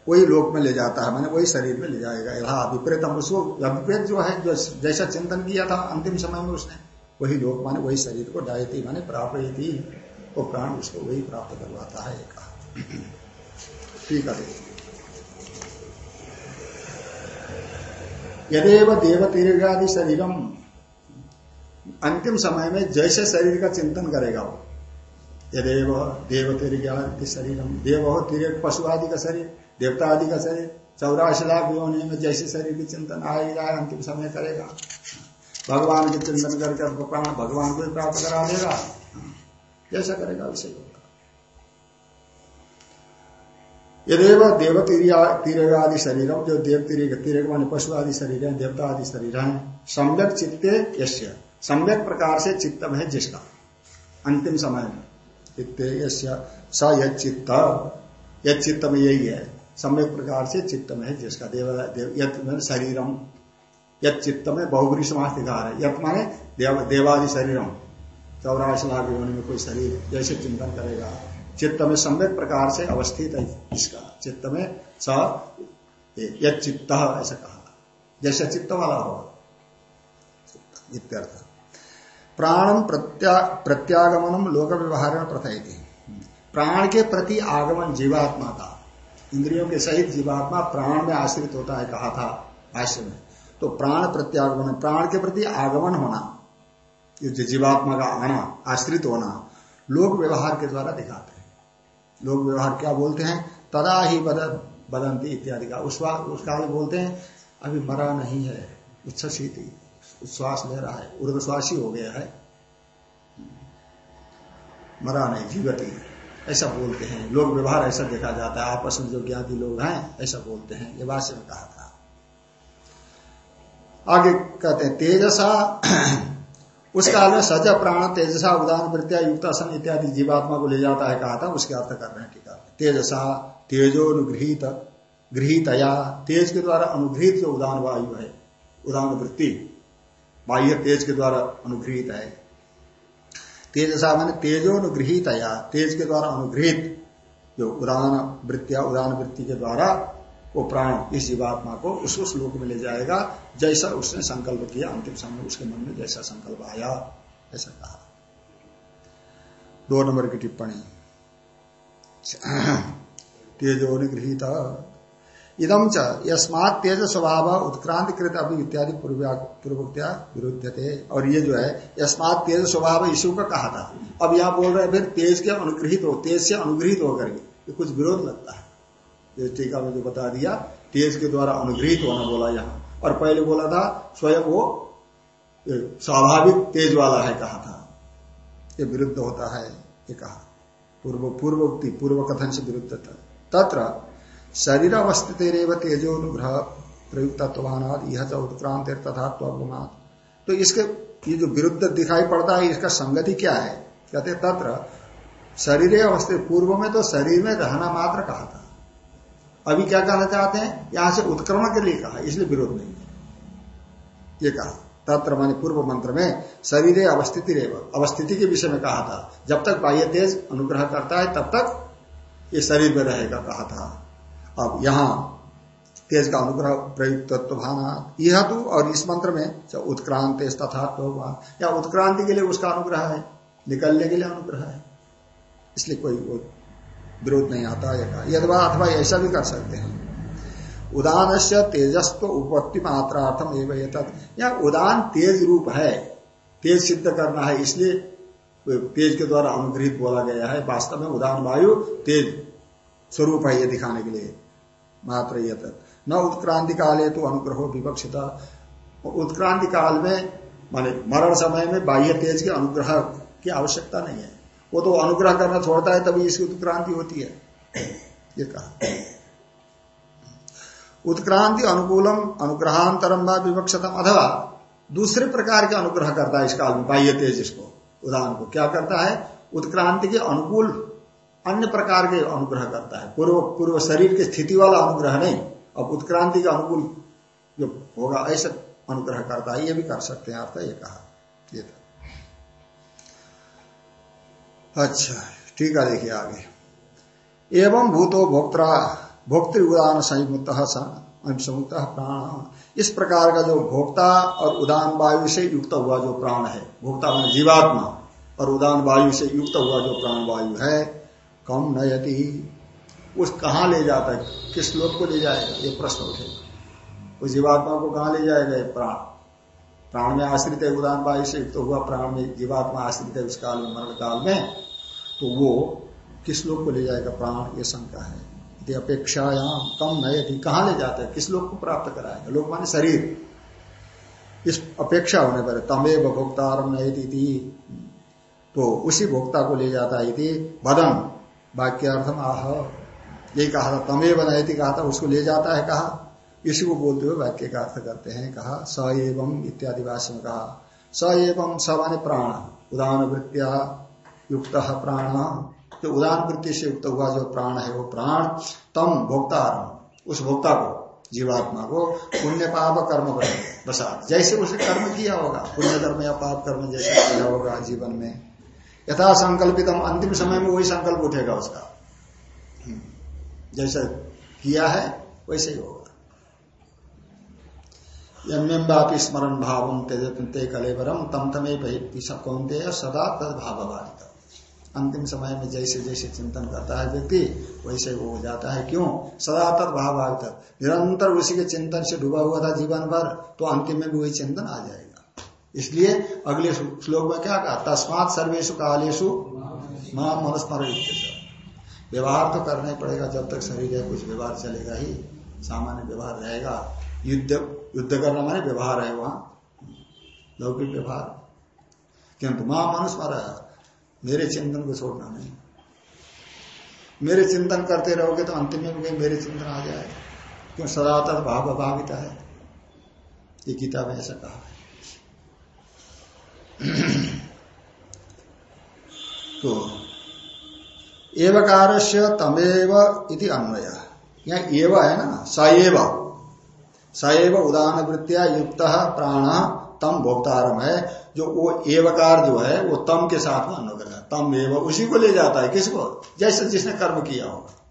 वही लोक में ले जाता है, मैंने वही शरीर में ले जाएगा। यहाँ विपरीत हम उसको विपरीत जो है, जो जैसा चिंतन किया था अंतिम समय में उसने, वही लोक माने, वही शरीर को डायती माने प्राप्त थी वो प्राण उसको वही प्राप्त करवाता है, एक ठीक है। यदेव देव तीर्घादि शरीरम अंतिम समय में जैसे शरीर का चिंतन करेगा वो। यदेव देव तीर्घादि शरीरम देव हो तीर पशु आदि का शरीर, देवता आदि का शरीर, चौरासी लाख योनि में जैसे शरीर की चिंतन आएगा, अंतिम समय करेगा। भगवान के चिंतन करके भगवान को प्राप्त करा देगा। जैसा करेगा वैसे होगा। यदेव देव तीर आदि शरीर जो देव तीर मान पशु आदि शरीर है, देवता आदि शरीर है, सम्यक चित्ते यश्य। सम्यक प्रकार से चित्त है जिसका अंतिम समय में। चित्ते स यद चित्त यद चित्त में यही है। सम्यक प्रकार से चित्त में है जिसका देव, देव शरीरम यद चित्त में बहुगुरी समाज दिखा रहे यत माने देव, देवादि शरीरम। चौरासी लाख योनि में कोई शरीर जैसे चिंतन करेगा। चित्त में सम्यक प्रकार से अवस्थित है इसका। चित्त में स यद चित्त ऐसा कहा। जैसे चित्त वाला होगा। इत्यर्थ। प्राणम प्रत्या प्रत्यागमनम लोक व्यवहार में प्रथा प्राण के प्रति आगमन जीवात्मा का इंद्रियों के सहित जीवात्मा प्राण में आश्रित होता है, कहा था भाष्य में। तो प्राण प्रत्यागमन, प्राण के प्रति आगमन होना जो जीवात्मा का आना, आश्रित होना लोक व्यवहार के द्वारा दिखाते हैं। लोक व्यवहार क्या बोलते हैं? तदा ही बदन बदंती इत्यादि का। उस उसका बोलते हैं, अभी मरा नहीं है उच्छ्वसित श्वास ले रहा है ऊर्धश्वासी हो गया है। मरा नहीं जीवती ऐसा बोलते हैं। लोग व्यवहार ऐसा देखा जाता है। आपस में जो ज्ञाति लोग हैं, ऐसा बोलते हैं। ये भाष्य में कहा था। आगे कहते हैं, तेजसा, उस काल में सज प्राण, तेजसा, उदान वृत्तिया युक्त असन इत्यादि जीवात्मा को ले जाता है कहा था। उसके अर्थ कर रहे हैं टीका तेजसा, तेजोनुगृहित, गृहितया, तेज के द्वारा अनुगृहित जो उदान वायु है, उदान वृत्ति बाह्य तेज के द्वारा अनुगृहित है। तेजसा मैंने तेजोनुगृहित या तेज के द्वारा अनुगृहित जो उदान वृत्तिया उदान वृत्ति के द्वारा वो प्राण इस जीवात्मा को उस उस लोक में ले जाएगा, जैसा उसने संकल्प किया, अंतिम समय उसके मन में जैसा संकल्प आया, ऐसा कहा। दो नंबर की टिप्पणी। तेजो निगृहित इदम च यस्मात तेज स्वभाव उत्क्रांति कृत अभी इत्यादि पूर्वोक्त्या विरुद्ध थे और ये जो है, यस्मात तेज स्वभाव ईशु का कहा था। अब यहाँ बोल रहे फिर तेज के अनुग्रहित हो, तेज से अनुग्रहित होकर के कुछ विरोध लगता है। टीका में जो बता दिया, तेज के द्वारा अनुग्रहित होना बोला यहाँ। और पहले बोला था, स्वयं वो स्वाभाविक तेज वाला है कहा था। ये विरुद्ध होता है, ये कहा। पूर्व, पूर्वोक्ति पूर्व कथन से विरुद्ध था। तत्र शरीर अवस्थित तेजोनुग्रह प्रयुक्तवानाद यह उत्क्रांत तथा तो इसके, ये जो विरुद्ध दिखाई पड़ता है, इसका संगति क्या है? कहते तत्र, शरीर अवस्थित, पूर्व में तो शरीर में रहना मात्र कहा था। अभी क्या कहना चाहते हैं? यहाँ से उत्क्रमण के लिए कहा, इसलिए विरोध नहीं है। ये कहा, तत्र मानी पूर्व मंत्र में, शरीर अवस्थिति रेव अवस्थिति के विषय में कहा था। जब तक बाह्य तेज अनुग्रह करता है, तब तक ये शरीर में रहेगा, कहा था। अब यहाँ तेज का अनुग्रह प्रयुक्त यह तो और इस मंत्र में उत्क्रांत तथा या उत्क्रांति के लिए उसका अनुग्रह है, निकलने के लिए अनुग्रह है। इसलिए कोई वो विरोध नहीं आता यदवा अथवा ऐसा भी कर सकते हैं। उदान से तेजस्व उपत्ति मात्रार्थम एवं या उदान तेज रूप है, तेज सिद्ध करना है, इसलिए तेज के द्वारा अनुग्रहित बोला गया है। वास्तव में उदान वायु तेज स्वरूप है ये दिखाने के लिए। मात्र ये न उत्क्रांति काले तो अनुग्रह विवक्षिता। उत्क्रांति काल में, माने मरण समय में बाह्य तेज के अनुग्रह की आवश्यकता नहीं है। वो तो अनुग्रह करना छोड़ता है, तभी इसकी उत्क्रांति होती है। ये कहा। उत्क्रांति अनुकूलम, अनुग्रहांतरम व विवक्षतम, अथवा दूसरे प्रकार के अनुग्रह करता है इस काल में, बाह्य तेज इसको, उदाहरण को। क्या करता है? उत्क्रांति के अनुकूल अन्य प्रकार के अनुग्रह करता है। पूर्व पूर्व शरीर की स्थिति वाला अनुग्रह नहीं, अब उत्क्रांति का अनुकूल जो होगा, ऐसा अनुग्रह करता है, ये भी कर सकते हैं अर्थ ये कहा, ये था अच्छा ठीक है, देखिए आगे। एवं भूतो भोक्ता भोक्तृ उदान संयुक्त संयुक्त प्राण इस प्रकार का जो भोक्ता और उदान वायु से युक्त हुआ जो प्राण है, भोक्ता मान जीवात्मा, और उदान वायु से युक्त हुआ जो प्राण वायु है कम नयति? उस कहा ले जाता है? किस लोक को ले जाएगा? ये प्रश्न उठेगा। उस जीवात्मा को कहा ले जाएगा? प्राण। प्राण में आश्रित है उदान वायु से तो हुआ प्राण में जीवात्मा आश्रित है उस काल में मरण काल में। तो वो किस लोग को ले जाएगा? प्राण, ये शंका है। यदि अपेक्षायाम कम नयति? कहा ले जाता है? किस लोग को प्राप्त कराएगा? लोग माने शरीर। इस अपेक्षा होने पर तमेव भोक्तारम नयति तो उसी भोक्ता को ले जाता है बदन। वाक्यार्थम आह। यही कहा था, तमेव नयति कहा था, उसको ले जाता है कहा। इसी को बोलते हुए वाक्य का अर्थ करते हैं, कहा, स एवं इत्यादि भाष्य में कहा। स एवं स माने प्राण उदान वृत्तिया युक्त प्राण। जो उदान वृत्ति से युक्त हुआ जो प्राण है, वो प्राण, तम भोक्ता उस भोक्ता को, जीवात्मा को पुण्य पाप कर्म बसात। जैसे उसे कर्म किया होगा, पुण्य कर्म या पाप कर्म जैसे किया होगा जीवन में। यथा संकल्पित अंतिम समय में वही संकल्प उठेगा उसका। हम्म। जैसा किया है, वैसे ही होगा। यम्यम्बापी स्मरण भाव ते कलेवरम तम तमे कौनते सदा तद भावित अंतिम समय में जैसे जैसे चिंतन करता है व्यक्ति, वैसे वो हो जाता है। क्यों? सदा तद भावित निरंतर उसी के चिंतन से डूबा हुआ था जीवन भर तो अंतिम में भी वही चिंतन आ जाएगा। इसलिए अगले श्लोक में क्या कहा? तस्मात सर्वेशु कालेशु माँ मनस्मरण व्यवहार तो करना ही पड़ेगा, जब तक शरीर है, कुछ व्यवहार चलेगा ही। सामान्य व्यवहार रहेगा। युद्ध युद्ध करना माने व्यवहार है वहाँ। लौकिक व्यवहार। किंतु माँ मनुस्मर मेरे चिंतन को छोड़ना नहीं। मेरे चिंतन करते रहोगे तो अंतिम में भी मेरे चिंतन आ जाएगा। क्यों? सदातर भाव अभावित है। ये में ऐसा कहा है। तो एवकार से तमेव इति अन्वय। यहाँ एव है ना? सएव सएव उदाहरण वृत्तिया युक्त प्राण तम भोक्तारम है। जो वो एवकार जो है, वो तम के साथ में अन्वय करेगा तम एव उसी को ले जाता है। किसको? जैसे जिसने कर्म किया होगा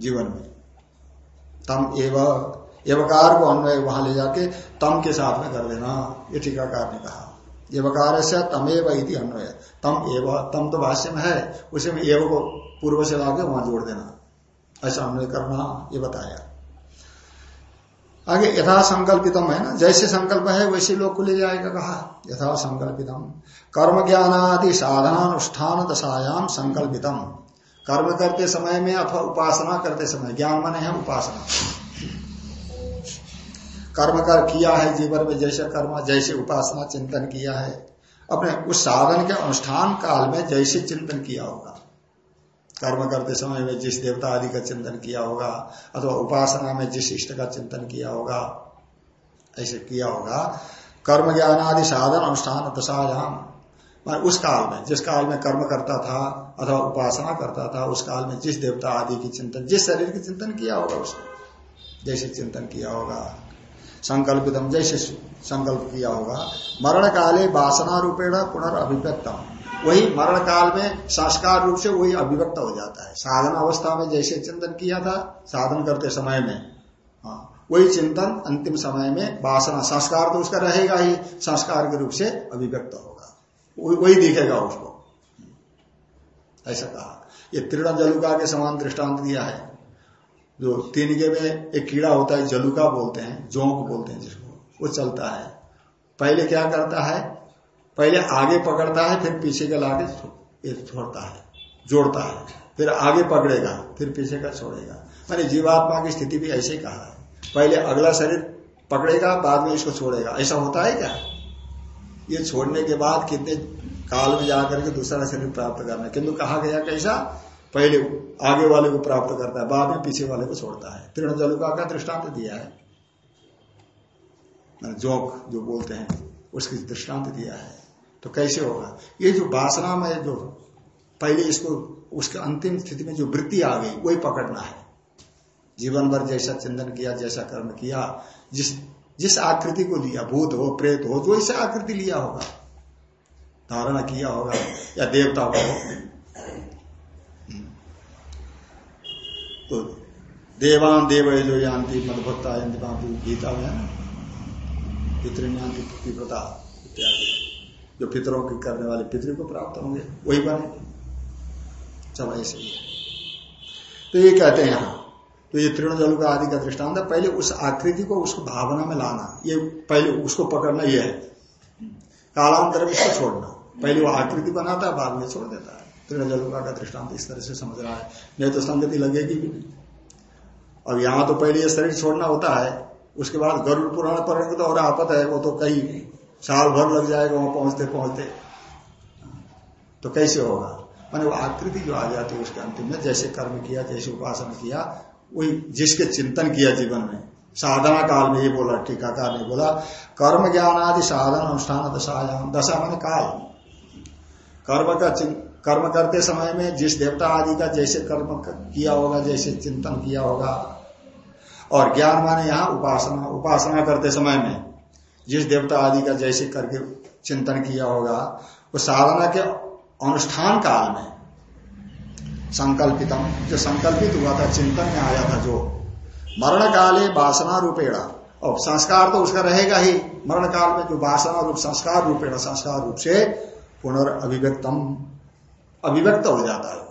जीवन में। तम एव, एवकार को अन्वय वहाँ ले जाके तम के साथ में कर देना। ये टीकाकार ने कहा। एवकार से तमेव इति अन्वय। तम एव, तम तो भाष्य में है, उसे में एव को पूर्व से लाके वहाँ जोड़ देना। ऐसा अन्वय करना, ये बताया। आगे यथा संकल्पितम है ना? जैसे संकल्प है, वैसे लोग को ले जाएगा कहा? यथा संकल्पितम। कर्म ज्ञानादि साधनानुष्ठान दशायाम संकल्पितम। कर्म करते समय में अथवा उपासना करते समय, ज्ञान माने है उपासना। कर्म कर किया है जीवन में, जैसे कर्म, जैसे उपासना चिंतन किया है। अपने उस साधन के अनुष्ठान काल में जैसे चिंतन किया होगा। कर्म करते समय में जिस देवता आदि का चिंतन किया होगा, अथवा उपासना में जिस इष्ट का चिंतन किया होगा, ऐसे किया होगा। कर्म ज्ञान आदि साधन अनुष्ठान दशायाम। उस काल में, जिस काल में कर्म करता था, अथवा उपासना करता था, उस काल में जिस देवता आदि की चिंतन, जिस शरीर की चिंतन किया होगा उसने, जैसे चिंतन किया होगा। संकल्पितम। जैसे संकल्प किया होगा। मरण काले वासना रूपेण पुनर्अभिव्यक्तम वही मरण काल में संस्कार रूप से वही अभिव्यक्त हो जाता है। साधन अवस्था में जैसे चिंतन किया था, साधन करते समय में। हाँ वही चिंतन अंतिम समय में वासना, संस्कार तो उसका रहेगा ही, संस्कार के रूप से अभिव्यक्त होगा। वही दिखेगा उसको। ऐसा कहा। ये तीर्ण जलुका के समान दृष्टांत दिया है। जो तीनगे में एक कीड़ा होता है, जलुका बोलते हैं, जोंक बोलते हैं जिसको, वो चलता है। पहले क्या करता है? पहले आगे पकड़ता है, फिर पीछे का लाके छोड़ता है, जोड़ता है। फिर आगे पकड़ेगा, फिर पीछे का छोड़ेगा। मैंने जीवात्मा की स्थिति भी ऐसे कहा है। पहले अगला शरीर पकड़ेगा, बाद में इसको छोड़ेगा। ऐसा होता है क्या? ये छोड़ने के बाद कितने काल में जाकर के दूसरा शरीर प्राप्त करना किंतु कहा गया कैसा? पहले आगे वाले को प्राप्त करता है, बाद में पीछे वाले को छोड़ता है। तृण जलुका का दृष्टांत दिया है। जोक जो बोलते हैं, उसकी दृष्टांत दिया है। तो कैसे होगा? ये जो वासना में जो पहले इसको, उसके अंतिम स्थिति में जो वृत्ति आ गई वही पकड़ना है। जीवन भर जैसा चिंतन किया, जैसा कर्म किया, जिस जिस आकृति को लिया भूत हो, प्रेत हो, जो ऐसा आकृति लिया होगा, धारणा किया होगा, या देवता हो तो देवान देव जो यान्ति मधुभक्ता गीता में है पितृयांति पितृव्रता इत्यादि। जो पितरों की करने वाले पितृ को प्राप्त होंगे, वही बने चलो ऐसे ही तो ये कहते हैं यहाँ तो ये तृण जलु का आदि का दृष्टांत है, पहले उस आकृति को, उसको भावना में लाना। ये पहले उसको पकड़ना ये है। कालांतर में इसको छोड़ना। पहले वो आकृति बनाता है, बाद में छोड़ देता है। तृण जलुका का दृष्टांत इस तरह से समझ रहा है। नहीं तो संगति लगेगी भी नहीं। अब यहाँ तो पहले शरीर छोड़ना होता है, उसके बाद गरुड़ पुराण पढ़ेंगे तो और आपत है, वो तो कई साल भर लग जाएगा वहाँ पहुँचते पहुँचते। तो कैसे होगा? माने वो आकृति जो आ जाती है उसके अंतिम में, जैसे कर्म किया, जैसे उपासना किया, वही जिसके चिंतन किया जीवन में। साधना काल में ये बोला, टीकाकार ने बोला, कर्म ज्ञान आदि साधन अनुष्ठान दशायाम दशा मैंने काल। कर्म का कर्म करते समय में जिस देवता आदि का जैसे कर्म किया होगा, जैसे चिंतन किया होगा, और ज्ञान माने यहाँ उपासना उपासना करते समय में जिस देवता आदि का जैसे करके चिंतन किया होगा, वो साधना के अनुष्ठान काल में संकल्पितम, जो संकल्पित हुआ था, चिंतन में आया था जो मरण काले वासना रूपेण। और संस्कार तो उसका रहेगा ही मरण काल में जो वासना रूप, संस्कार रूपेण, संस्कार रूप से पुनर्अभिव्यक्तम अभिव्यक्त हो जाता है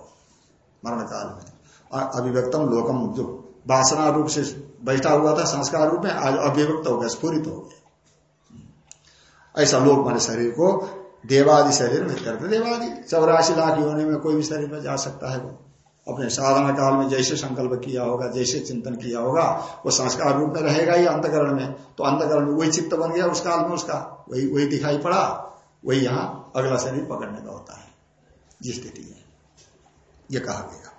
मरण काल में। अभिव्यक्तम लोकम जो वासना रूप से बैठा हुआ था, संस्कार रूप में, आज अभिव्यक्त हो गया, स्फूरित हो गया। ऐसा लोक माने शरीर को देवादि शरीर में करते देवादि, चौरासी लाख योनि में कोई भी शरीर में जा सकता है वो। अपने साधना काल में जैसे संकल्प किया होगा, जैसे चिंतन किया होगा, वो संस्कार रूप में रहेगा ही अंतकरण में। तो अंतकरण में वही चित्त बन गया उस काल में उसका। वही वही दिखाई पड़ा, वही यहाँ अगला शरीर पकड़ने का होता है। जिस स्थिति में। ये कहा गया।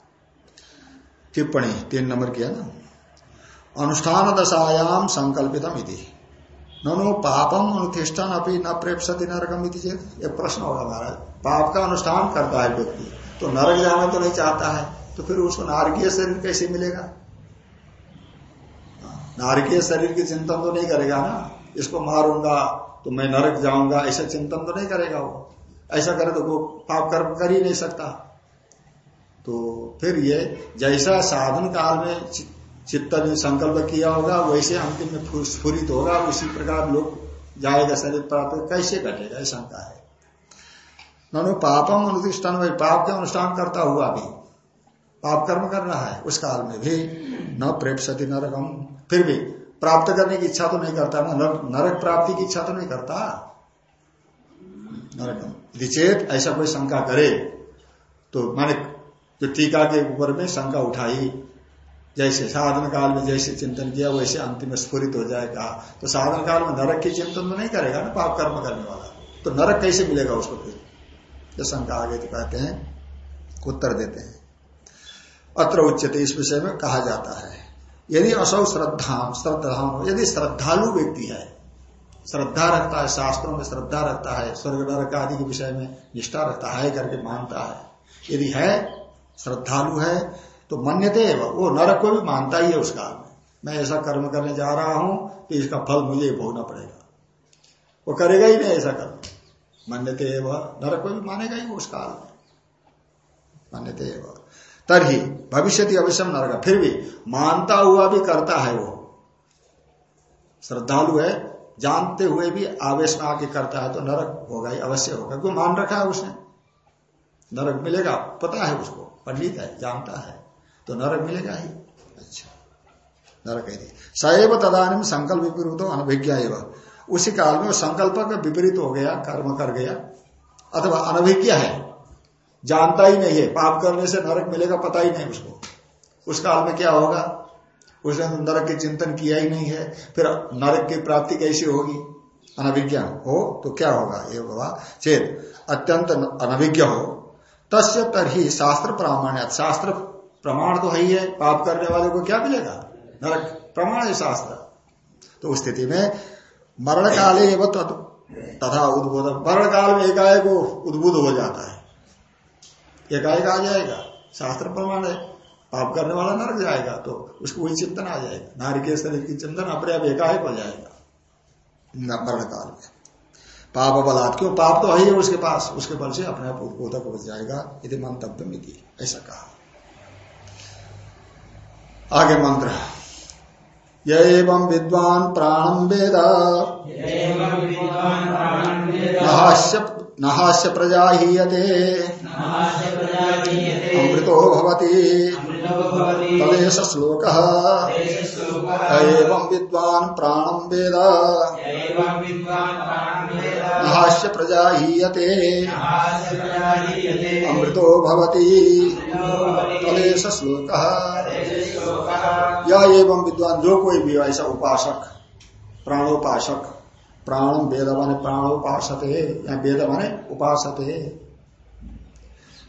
टिप्पणी तीन नंबर किया ना? अनुष्ठान दशायाम संकल्पितम इति। नो पापम अनुतिष्ठन अभी न प्रेपसती नरकम चेत एक प्रश्न होगा महाराज। पाप का अनुष्ठान करता है व्यक्ति। तो नरक जाना तो नहीं चाहता है तो फिर उसको नारकीय शरीर कैसे मिलेगा? नारकीय शरीर की चिंतन तो नहीं करेगा ना। इसको मारूँगा तो मैं नरक जाऊँगा, ऐसा चिंतन तो नहीं करेगा वो। ऐसा करे तो वो पाप कर्म कर ही नहीं सकता। तो फिर ये जैसा साधन काल में चित्त ने संकल्प किया होगा, वैसे अंतिम में स्फूरित होगा। उसी प्रकार लोग जाएगा शरीर प्राप्त कैसे घटेगा? ऐसा शंका है। ननु पापम अनुष्ठान में पाप के अनुष्ठान करता हुआ भी पाप कर्म कर रहा है। उस काल में भी न प्रेप सती नरकम। फिर भी प्राप्त करने की इच्छा तो नहीं करता। ना नरक प्राप्ति की इच्छा तो नहीं करता। नरकम। विचेत, ऐसा कोई शंका करे तो माने जो टीका के ऊपर में शंका उठाई, जैसे साधन काल में जैसे चिंतन किया, वैसे अंतिम में स्फूरित हो जाएगा तो साधन काल में नरक की चिंतन तो नहीं करेगा ना, पाप कर्म करने वाला। तो नरक कैसे मिलेगा उसको फिर? जो शंका आगे तो कहते हैं, उत्तर देते हैं। अत्र उच्चते इस विषय में कहा जाता है। यदि असौ श्रद्धा श्रद्धा, यदि श्रद्धालु व्यक्ति है श्रद्धा रखता है, शास्त्रों में श्रद्धा रखता है, स्वर्ग नरक आदि के विषय में निष्ठा रखता है करके मानता है। यदि है, श्रद्धालु है तो मन्यते वो नरक को भी मानता ही है उस काल में। मैं ऐसा कर्म करने जा रहा हूँ तो इसका फल मुझे भोगना पड़ेगा। वो करेगा ही नहीं ऐसा कर्म। मन्यते नरक को भी मानेगा ही उस काल में। मन्यते तरही भविष्य अवश्य नरक। फिर भी, मानता हुआ भी करता है वो। श्रद्धालु है जानते हुए भी आवेश में आके करता है तो नरक होगा ही, अवश्य होगा। क्यों? मान रखा है उसने। नरक मिलेगा, पता है उसको, पंडित है, जानता है तो नरक मिलेगा ही। अच्छा नरक है सैव तदानी संकल्प विपरीत हो अनभिज्ञा एवं। उसी काल में संकल्प का विपरीत हो गया, कर्म कर गया, अथवा अनभिज्ञ है। जानता ही नहीं है, पाप करने से नरक मिलेगा, पता ही नहीं उसको। उस काल में क्या होगा? उसने तो नरक के चिंतन किया ही नहीं है, फिर नरक की प्राप्ति कैसी होगी? अनभिज्ञ हो तो क्या होगा? ये होगा चेत, अत्यंत अनभिज्ञ हो। तस्य तरही शास्त्र प्रामाण्य शास्त्र प्रमाण तो है ही है, पाप करने वाले को क्या मिलेगा? नरक, प्रमाण है शास्त्र। तो उस स्थिति में मरण काले तथा उद्बोध। मरण काल में एकाएक उद्बुद्ध हो जाता है। एकाएक आ जाएगा। शास्त्र प्रमाण है। पाप करने वाला नरक जाएगा तो उसको वही चिंतन आ जाएगा। नारी के शरीर की चिंतन अपने आप एकाएक हो जाएगा। मरण काल में। पाप बलात् क्यों? पाप तो है ही उसके पास। उसके बल से अपने आप उद्बोधक हो जाएगा। यदि मंतव्य मिति ऐसा कहा। आगे मंत्र। एवं विद्वान प्राणम वेद। नहास्य प्रजा हीयते अमृतो भवति। तदेश श्लोक एवं विद्वान प्राणम वेद। नहास्य प्रजा हीयते अमृतो भवति। तदेश श्लोक या एवं विद्वान जो कोई भी ऐसा उपासक प्राणोपासक प्राण वेद माने प्राणोपासते या वेद माने उपासते।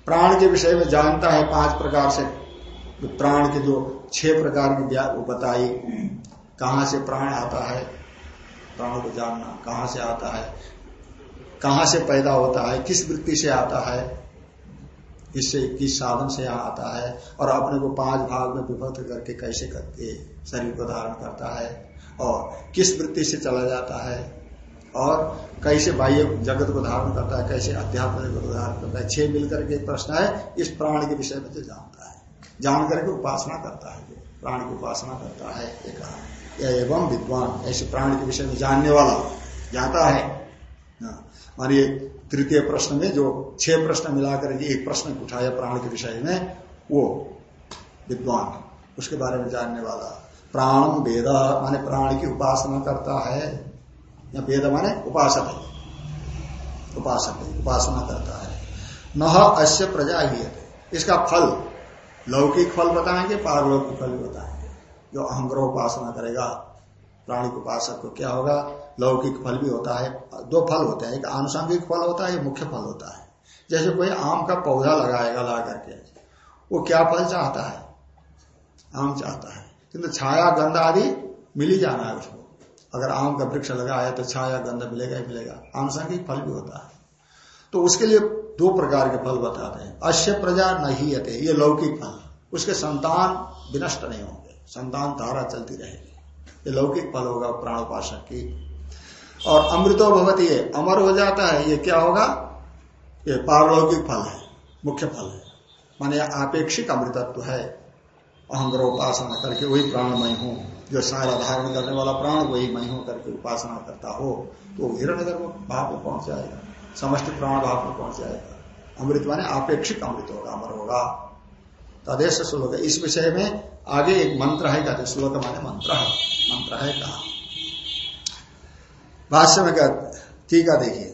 प्राण के विषय में जानता है पाँच प्रकार से। प्राण के जो छह प्रकार की बताई, कहा से प्राण आता है, प्राण को जानना, कहाँ से आता है, कहाँ से पैदा होता है, किस वृत्ति से आता है, इससे किस साधन से यहाँ आता है, और अपने को पाँच भाग में विभक्त करके कैसे करके शरीर को धारण करता है, और किस वृत्ति से चला जाता है, और कैसे बाह्य जगत को धारण करता है, कैसे अध्यात्म जगत को धारण करता है, छह मिलकर के प्रश्न है, इस प्राण के विषय में जो जानता जान करके उपासना करता है प्राण की उपासना करता है कहा। एवं विद्वान ऐसे प्राण के विषय में जानने वाला जाता है। हाँ, मानिए तृतीय प्रश्न में जो छह प्रश्न मिलाकर एक प्रश्न उठाया प्राण के विषय में वो विद्वान उसके बारे में जानने वाला। प्राण वेद माने प्राण की उपासना करता है। या वेद माने उपासक है। उपासक है उपासना करता है। न अश्य प्रजा ही है इसका फल लौकिक फल बताएँगे पारलौकिक फल बताएँगे। जो अहंग्रह उपासना करेगा, प्राणी उपासक को क्या होगा? लौकिक फल भी होता है। दो फल होते हैं। एक आनुषंगिक फल होता है मुख्य फल होता है। जैसे कोई आम का पौधा लगाएगा, ला करके, वो क्या फल चाहता है? आम चाहता है। किंतु छाया, गंध आदि मिल ही जाना है उसको। अगर आम का वृक्ष लगा है तो छाया, गंध मिलेगा ही मिलेगा। आनुषंगिक फल भी होता है। तो उसके लिए दो प्रकार के फल बताते हैं। अश्य प्रजा नहीं यते ये लौकिक फल। उसके संतान विनष्ट नहीं होंगे। संतान धारा चलती रहेगी। ये लौकिक फल होगा प्राणोपासक की। और अमृतो भवती है अमर हो जाता है, ये क्या होगा? ये पारलौकिक फल है, मुख्य फल है। माने आपेक्षिक अमृतत्व है। अहंग्र उपासना करके वही प्राणमय हूँ। जो सारा धारण करने वाला प्राण, वही मैं हूँ करके उपासना करता हो तो हिरण्य भाव पहुँच जाएगा। समस्त प्राण भाव में पहुँच जाएगा। अमृत माने आपेक्षिक अमृत होगा, अमर होगा। तदेश श्लोक। इस विषय में आगे एक मंत्र है, कहते श्लोक माने मंत्र मंत्र है कहा। भाष्य में कहते टीका देखिए।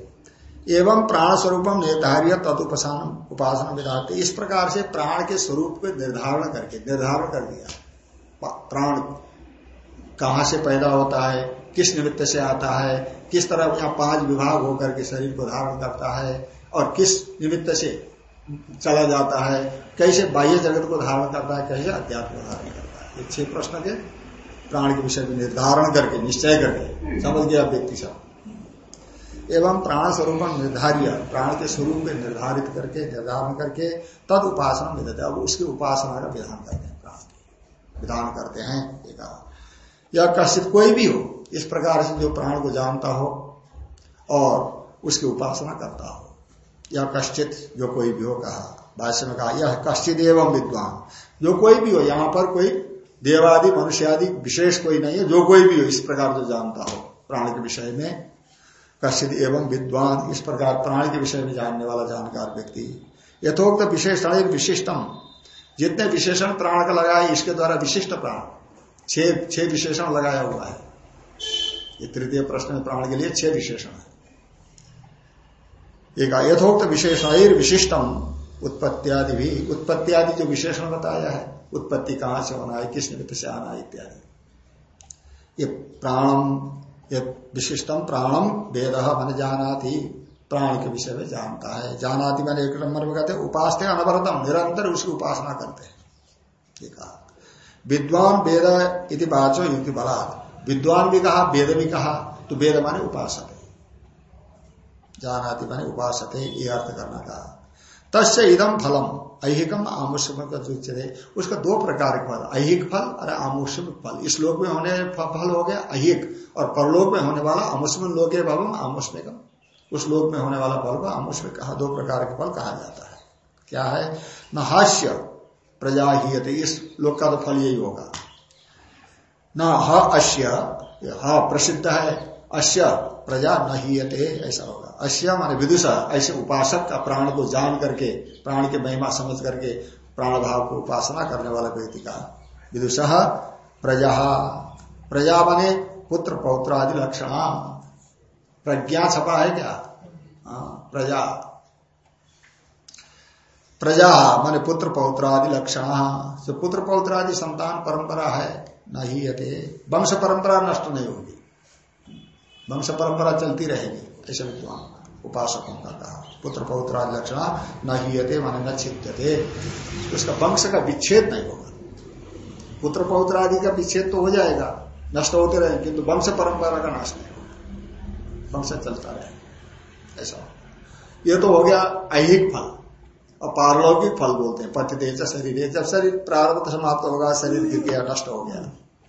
एवं प्राण स्वरूपम निर्धारित तदुपासन, उपासना विधाते। इस प्रकार से प्राण के स्वरूप को निर्धारण करके, निर्धारण कर दिया। प्राण कहाँ से पैदा होता है? किस निमित्त से आता है, किस तरह यहाँ पाँच विभाग होकर के शरीर को धारण करता है और किस निमित्त से चला जाता है, कैसे बाह्य जगत को धारण करता है, कैसे अध्यात्म को धारण करता है। ये छह प्रश्न के प्राण के विषय में निर्धारण करके, निश्चय करके समझ गया व्यक्ति सब। एवं प्राण स्वरूप निर्धार्य, प्राण के स्वरूप में निर्धारित करके, निर्धारण करके तद उपासना देते अब उसकी उपासना का विधान करते हैं, प्राण विधान करते हैं, एक या कश्चित कोई भी हो इस प्रकार से जो प्राण को जानता हो और उसकी उपासना करता हो। या कश्चित, जो कोई भी हो कहा, भाष्य में कहा, यह कश्चित एवं विद्वान। जो कोई भी हो, यहाँ पर कोई देवादि, मनुष्यादि, विशेष कोई नहीं है, जो कोई भी हो, इस प्रकार जो जानता हो प्राण के विषय में। कश्चित एवं विद्वान, इस प्रकार प्राण के विषय में जानने वाला, जानकार व्यक्ति। यथोक्त विशेषण एक विशिष्टम जितने विशेषण प्राण का लगाए इसके द्वारा विशिष्ट प्राण। छह छह विशेषण लगाया हुआ है। ये तृतीय प्रश्न प्राण के लिए छह विशेषण है। एक यथोक्त विशेषण विशिष्टम उत्पत्तियादि भी, उत्पत्तियादि जो विशेषण बताया है, उत्पत्ति कहाँ से होना है, किस निमित्त से आना इत्यादि। ये प्राणम ये विशिष्टम प्राणम वेद मन जाना थी प्राण के विषय में जानता है। जानाति मैंने एक नंबर में कहते उपासते अनवरतम, निरंतर उसकी उपासना करते हैं। विद्वान वेद इति बाचो युक्ति बला विद्वान भी कहा, वेद भी कहा तो वेद माने उपासक जानाति माने उपासक ये अर्थ करना कहा तस्य इदम फलम अहिकम आमुष्मिक उसका दो प्रकार के फल अहिक फल और आमुष्मिक फल। इस लोक में होने फल हो गया अहिक और परलोक में होने वाला अमुष्मिन लोके भवम आमुष्मिकम। उस लोक में होने वाला फल को आमुष्मिक कहा, दो प्रकार के फल कहा जाता है। क्या है? न हास्य प्रजा ही इस लोक का तो फल यही होगा। न ह अश्य ह प्रसिद्ध है अश्य प्रजा न हीयते ऐसा होगा। अश्य माने विदुषा ऐसे उपासक का प्राण को जान करके प्राण के महिमा समझ करके प्राण भाव को उपासना करने वाला व्यक्ति का विदुषा प्रजा। प्रजा माने पुत्र पौत्र आदि लक्षण। प्रज्ञा छपा है क्या? हाँ, प्रजा। प्रजा माने पुत्र पौत्र आदि लक्षण। पुत्र पौत्र आदि संतान परंपरा है नहीं यते वंश परंपरा नष्ट नहीं होगी। वंश परंपरा चलती रहेगी, ऐसे विद्वान उपासकों का कहा, पुत्र पौत्र लक्षण न ही माने न छिद्यते उसका वंश का विच्छेद नहीं होगा। पुत्र पौत्र आदि का विच्छेद तो हो जाएगा, नष्ट होते रहे, किंतु वंश परंपरा का नाश नहीं होगा। वंश चलता रहे ऐसा। ये तो हो गया ऐहिक फल। और पारलौकिक फल बोलते हैं। पतितेज शरीर, जब शरीर प्रारंभ समाप्त होगा, शरीर गिर गया नष्ट हो गया।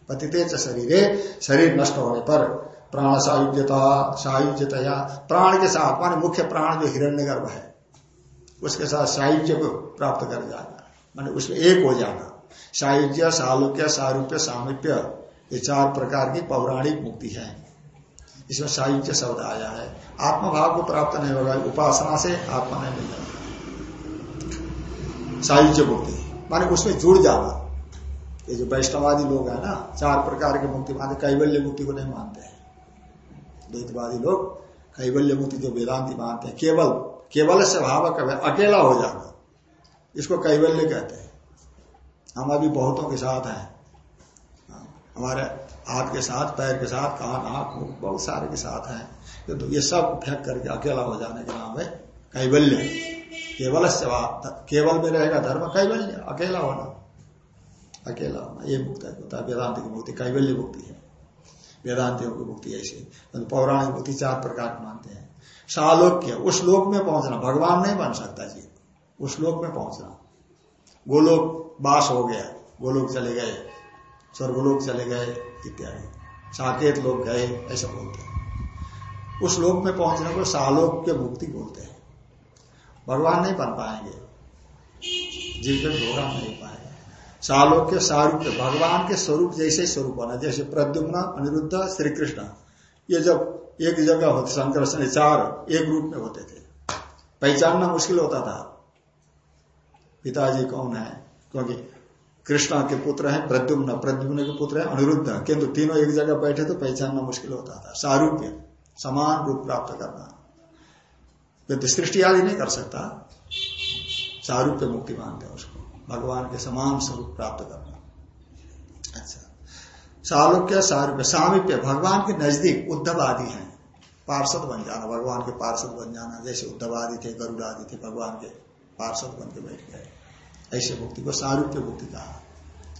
पतितेज शरीर शरीर नष्ट होने पर प्राण सायुज्यता, सायुज्यतया, प्राण के साथ, माने मुख्य प्राण जो हिरण्य गर्भ है, उसके साथ सायुज्य को प्राप्त कर जाना, माने उसमें एक हो जाना। सायुज्य, सालोक्य, सारूप्य, सामिप्य, ये चार प्रकार की पौराणिक मुक्ति है। इसमें सायुज्य शब्द आया है। आत्मभाव को प्राप्त नहीं होगा, उपासना से आत्मा नहीं मिल जाएगा सायुज्य मुक्ति। माने उसमें जुड़ जाना ये जो वैष्णवादी लोग है ना, चार प्रकार की मुक्ति मानते कैवल्य मुक्ति को नहीं मानते हैं। द्वैतवादी लोग कैवल्य मुक्ति जो वेदांति मानते हैं। केवल केवल से भाव कभी अकेला हो जाना। इसको कैवल्य कहते हैं। हम अभी बहुतों के साथ हैं। हमारे हाथ के साथ, पैर के साथ, कान, आँख बहुत सारे के साथ हैं। तो ये सब फेंक करके अकेला हो जाने के नाम है कैवल्य। केवल केवल में रहेगा धर्म कैवल्य, अकेला होना। अकेला होना, ये मुक्त होता है वेदांत की मुक्ति, कैवल्य मुक्ति है। वेदांतियों की मुक्ति ऐसी तो पौराणिक मुक्ति चार प्रकार की मानते हैं। सालोक्य, उस लोक में पहुँचना, भगवान नहीं बन सकता जी। उस लोक में पहुँचना। गोलोक बास हो गया, गोलोक चले गए, स्वर्गलोक चले गए, इत्यादि। साकेत लोग गए, ऐसा बोलते हैं। उस लोक में पहुँचने को सालोक्य मुक्ति बोलते हैं। भगवान नहीं बन पाएँगे। जीव में भोगा नहीं पाएँगे। सालोक्य सारूप्य भगवान के स्वरूप जैसे स्वरूप होना जैसे प्रद्युम्न, अनिरुद्ध श्री कृष्ण ये जब एक जगह होते शंकर चार एक रूप में होते थे। पहचानना मुश्किल होता था। पिताजी कौन है? क्योंकि कृष्ण के पुत्र हैं, प्रद्युम्न प्रद्युम्न के पुत्र हैं, अनिरुद्ध। किंतु तीनों एक जगह बैठे तो पहचानना मुश्किल होता था। सारूप्य, समान रूप प्राप्त करना। तो सृष्टि आदि नहीं कर सकता। सारूप्य मुक्ति मानते हैं उसको। भगवान के समान स्वरूप प्राप्त करना। अच्छा। सालोक्य सारूप्य, सामिप्य, भगवान के नज़दीक उद्धव आदि है। पार्षद बन जाना, भगवान के पार्षद बन जाना। जैसे उद्धव आदि थे गरुड़ आदि थे, भगवान के पार्षद बन के बैठ गए। ऐसे मुक्ति को सारूप्य मुक्ति कहा।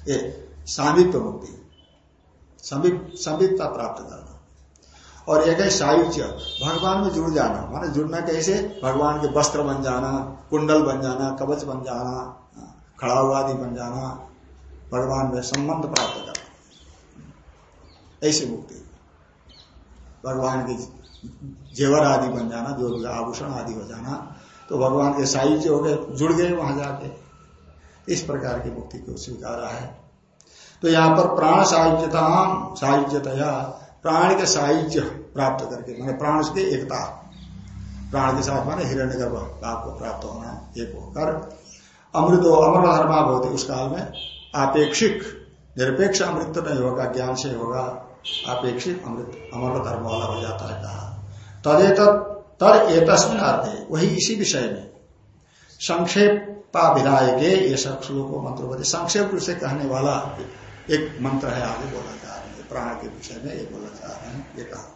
ये सामिप्य मुक्ति। समीपता प्राप्त करना। और एक है सायुज्य भगवान में जुड़ जाना। माने जुड़ना कैसे? भगवान के वस्त्र बन जाना, कुंडल बन जाना, कवच बन जाना, खड़ा हुआ आदि बन जाना। भगवान में संबंध प्राप्त करना। ऐसी मुक्ति। भगवान के जेवर आदि बन जाना, जो आभूषण आदि हो जाना। तो भगवान के सायुज्य हो गए, जुड़ गए वहाँ जाके। इस प्रकार की मुक्ति को स्वीकारा है। तो यहाँ पर प्राण सायुज्यता सायुज्यतया प्राण के साहित्य प्राप्त करके, मैंने प्राण के एकता। प्राण के साथ माने हिरण्य गर्भ भाव को प्राप्त होना एक होकर अमृत अमर धर्मा होते, उस काल में आपेक्षिक, निरपेक्ष अमृत नहीं होगा, ज्ञान से होगा, आपेक्षिक अमृत अमर धर्म वाला हो जाता है कहा। तदेत तद एतस्मिन अर्थ, वही इसी विषय में। संक्षेपा विधायक ये सब श्लोक मंत्र संक्षेप रूप से कहने वाला एक मंत्र है आगे बोला है प्राण के विषय में ये बोला जा रहा है, ये कहा।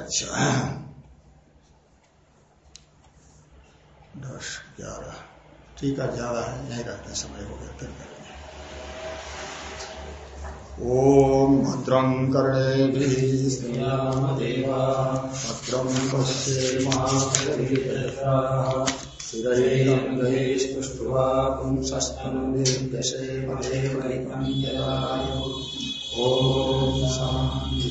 अच्छा। दस ग्यारह। ठीक है ज़्यादा है, यही रहते समय हो गया, फिर करेंगे ओम भद्रं कर्णे भद्रं पश्येमा स्थिरैरङ्गैस्तुष्ट्वा पुंसस्तनुर्दशेमदेवैकं यदायु ॐ शान्ति शान्ति।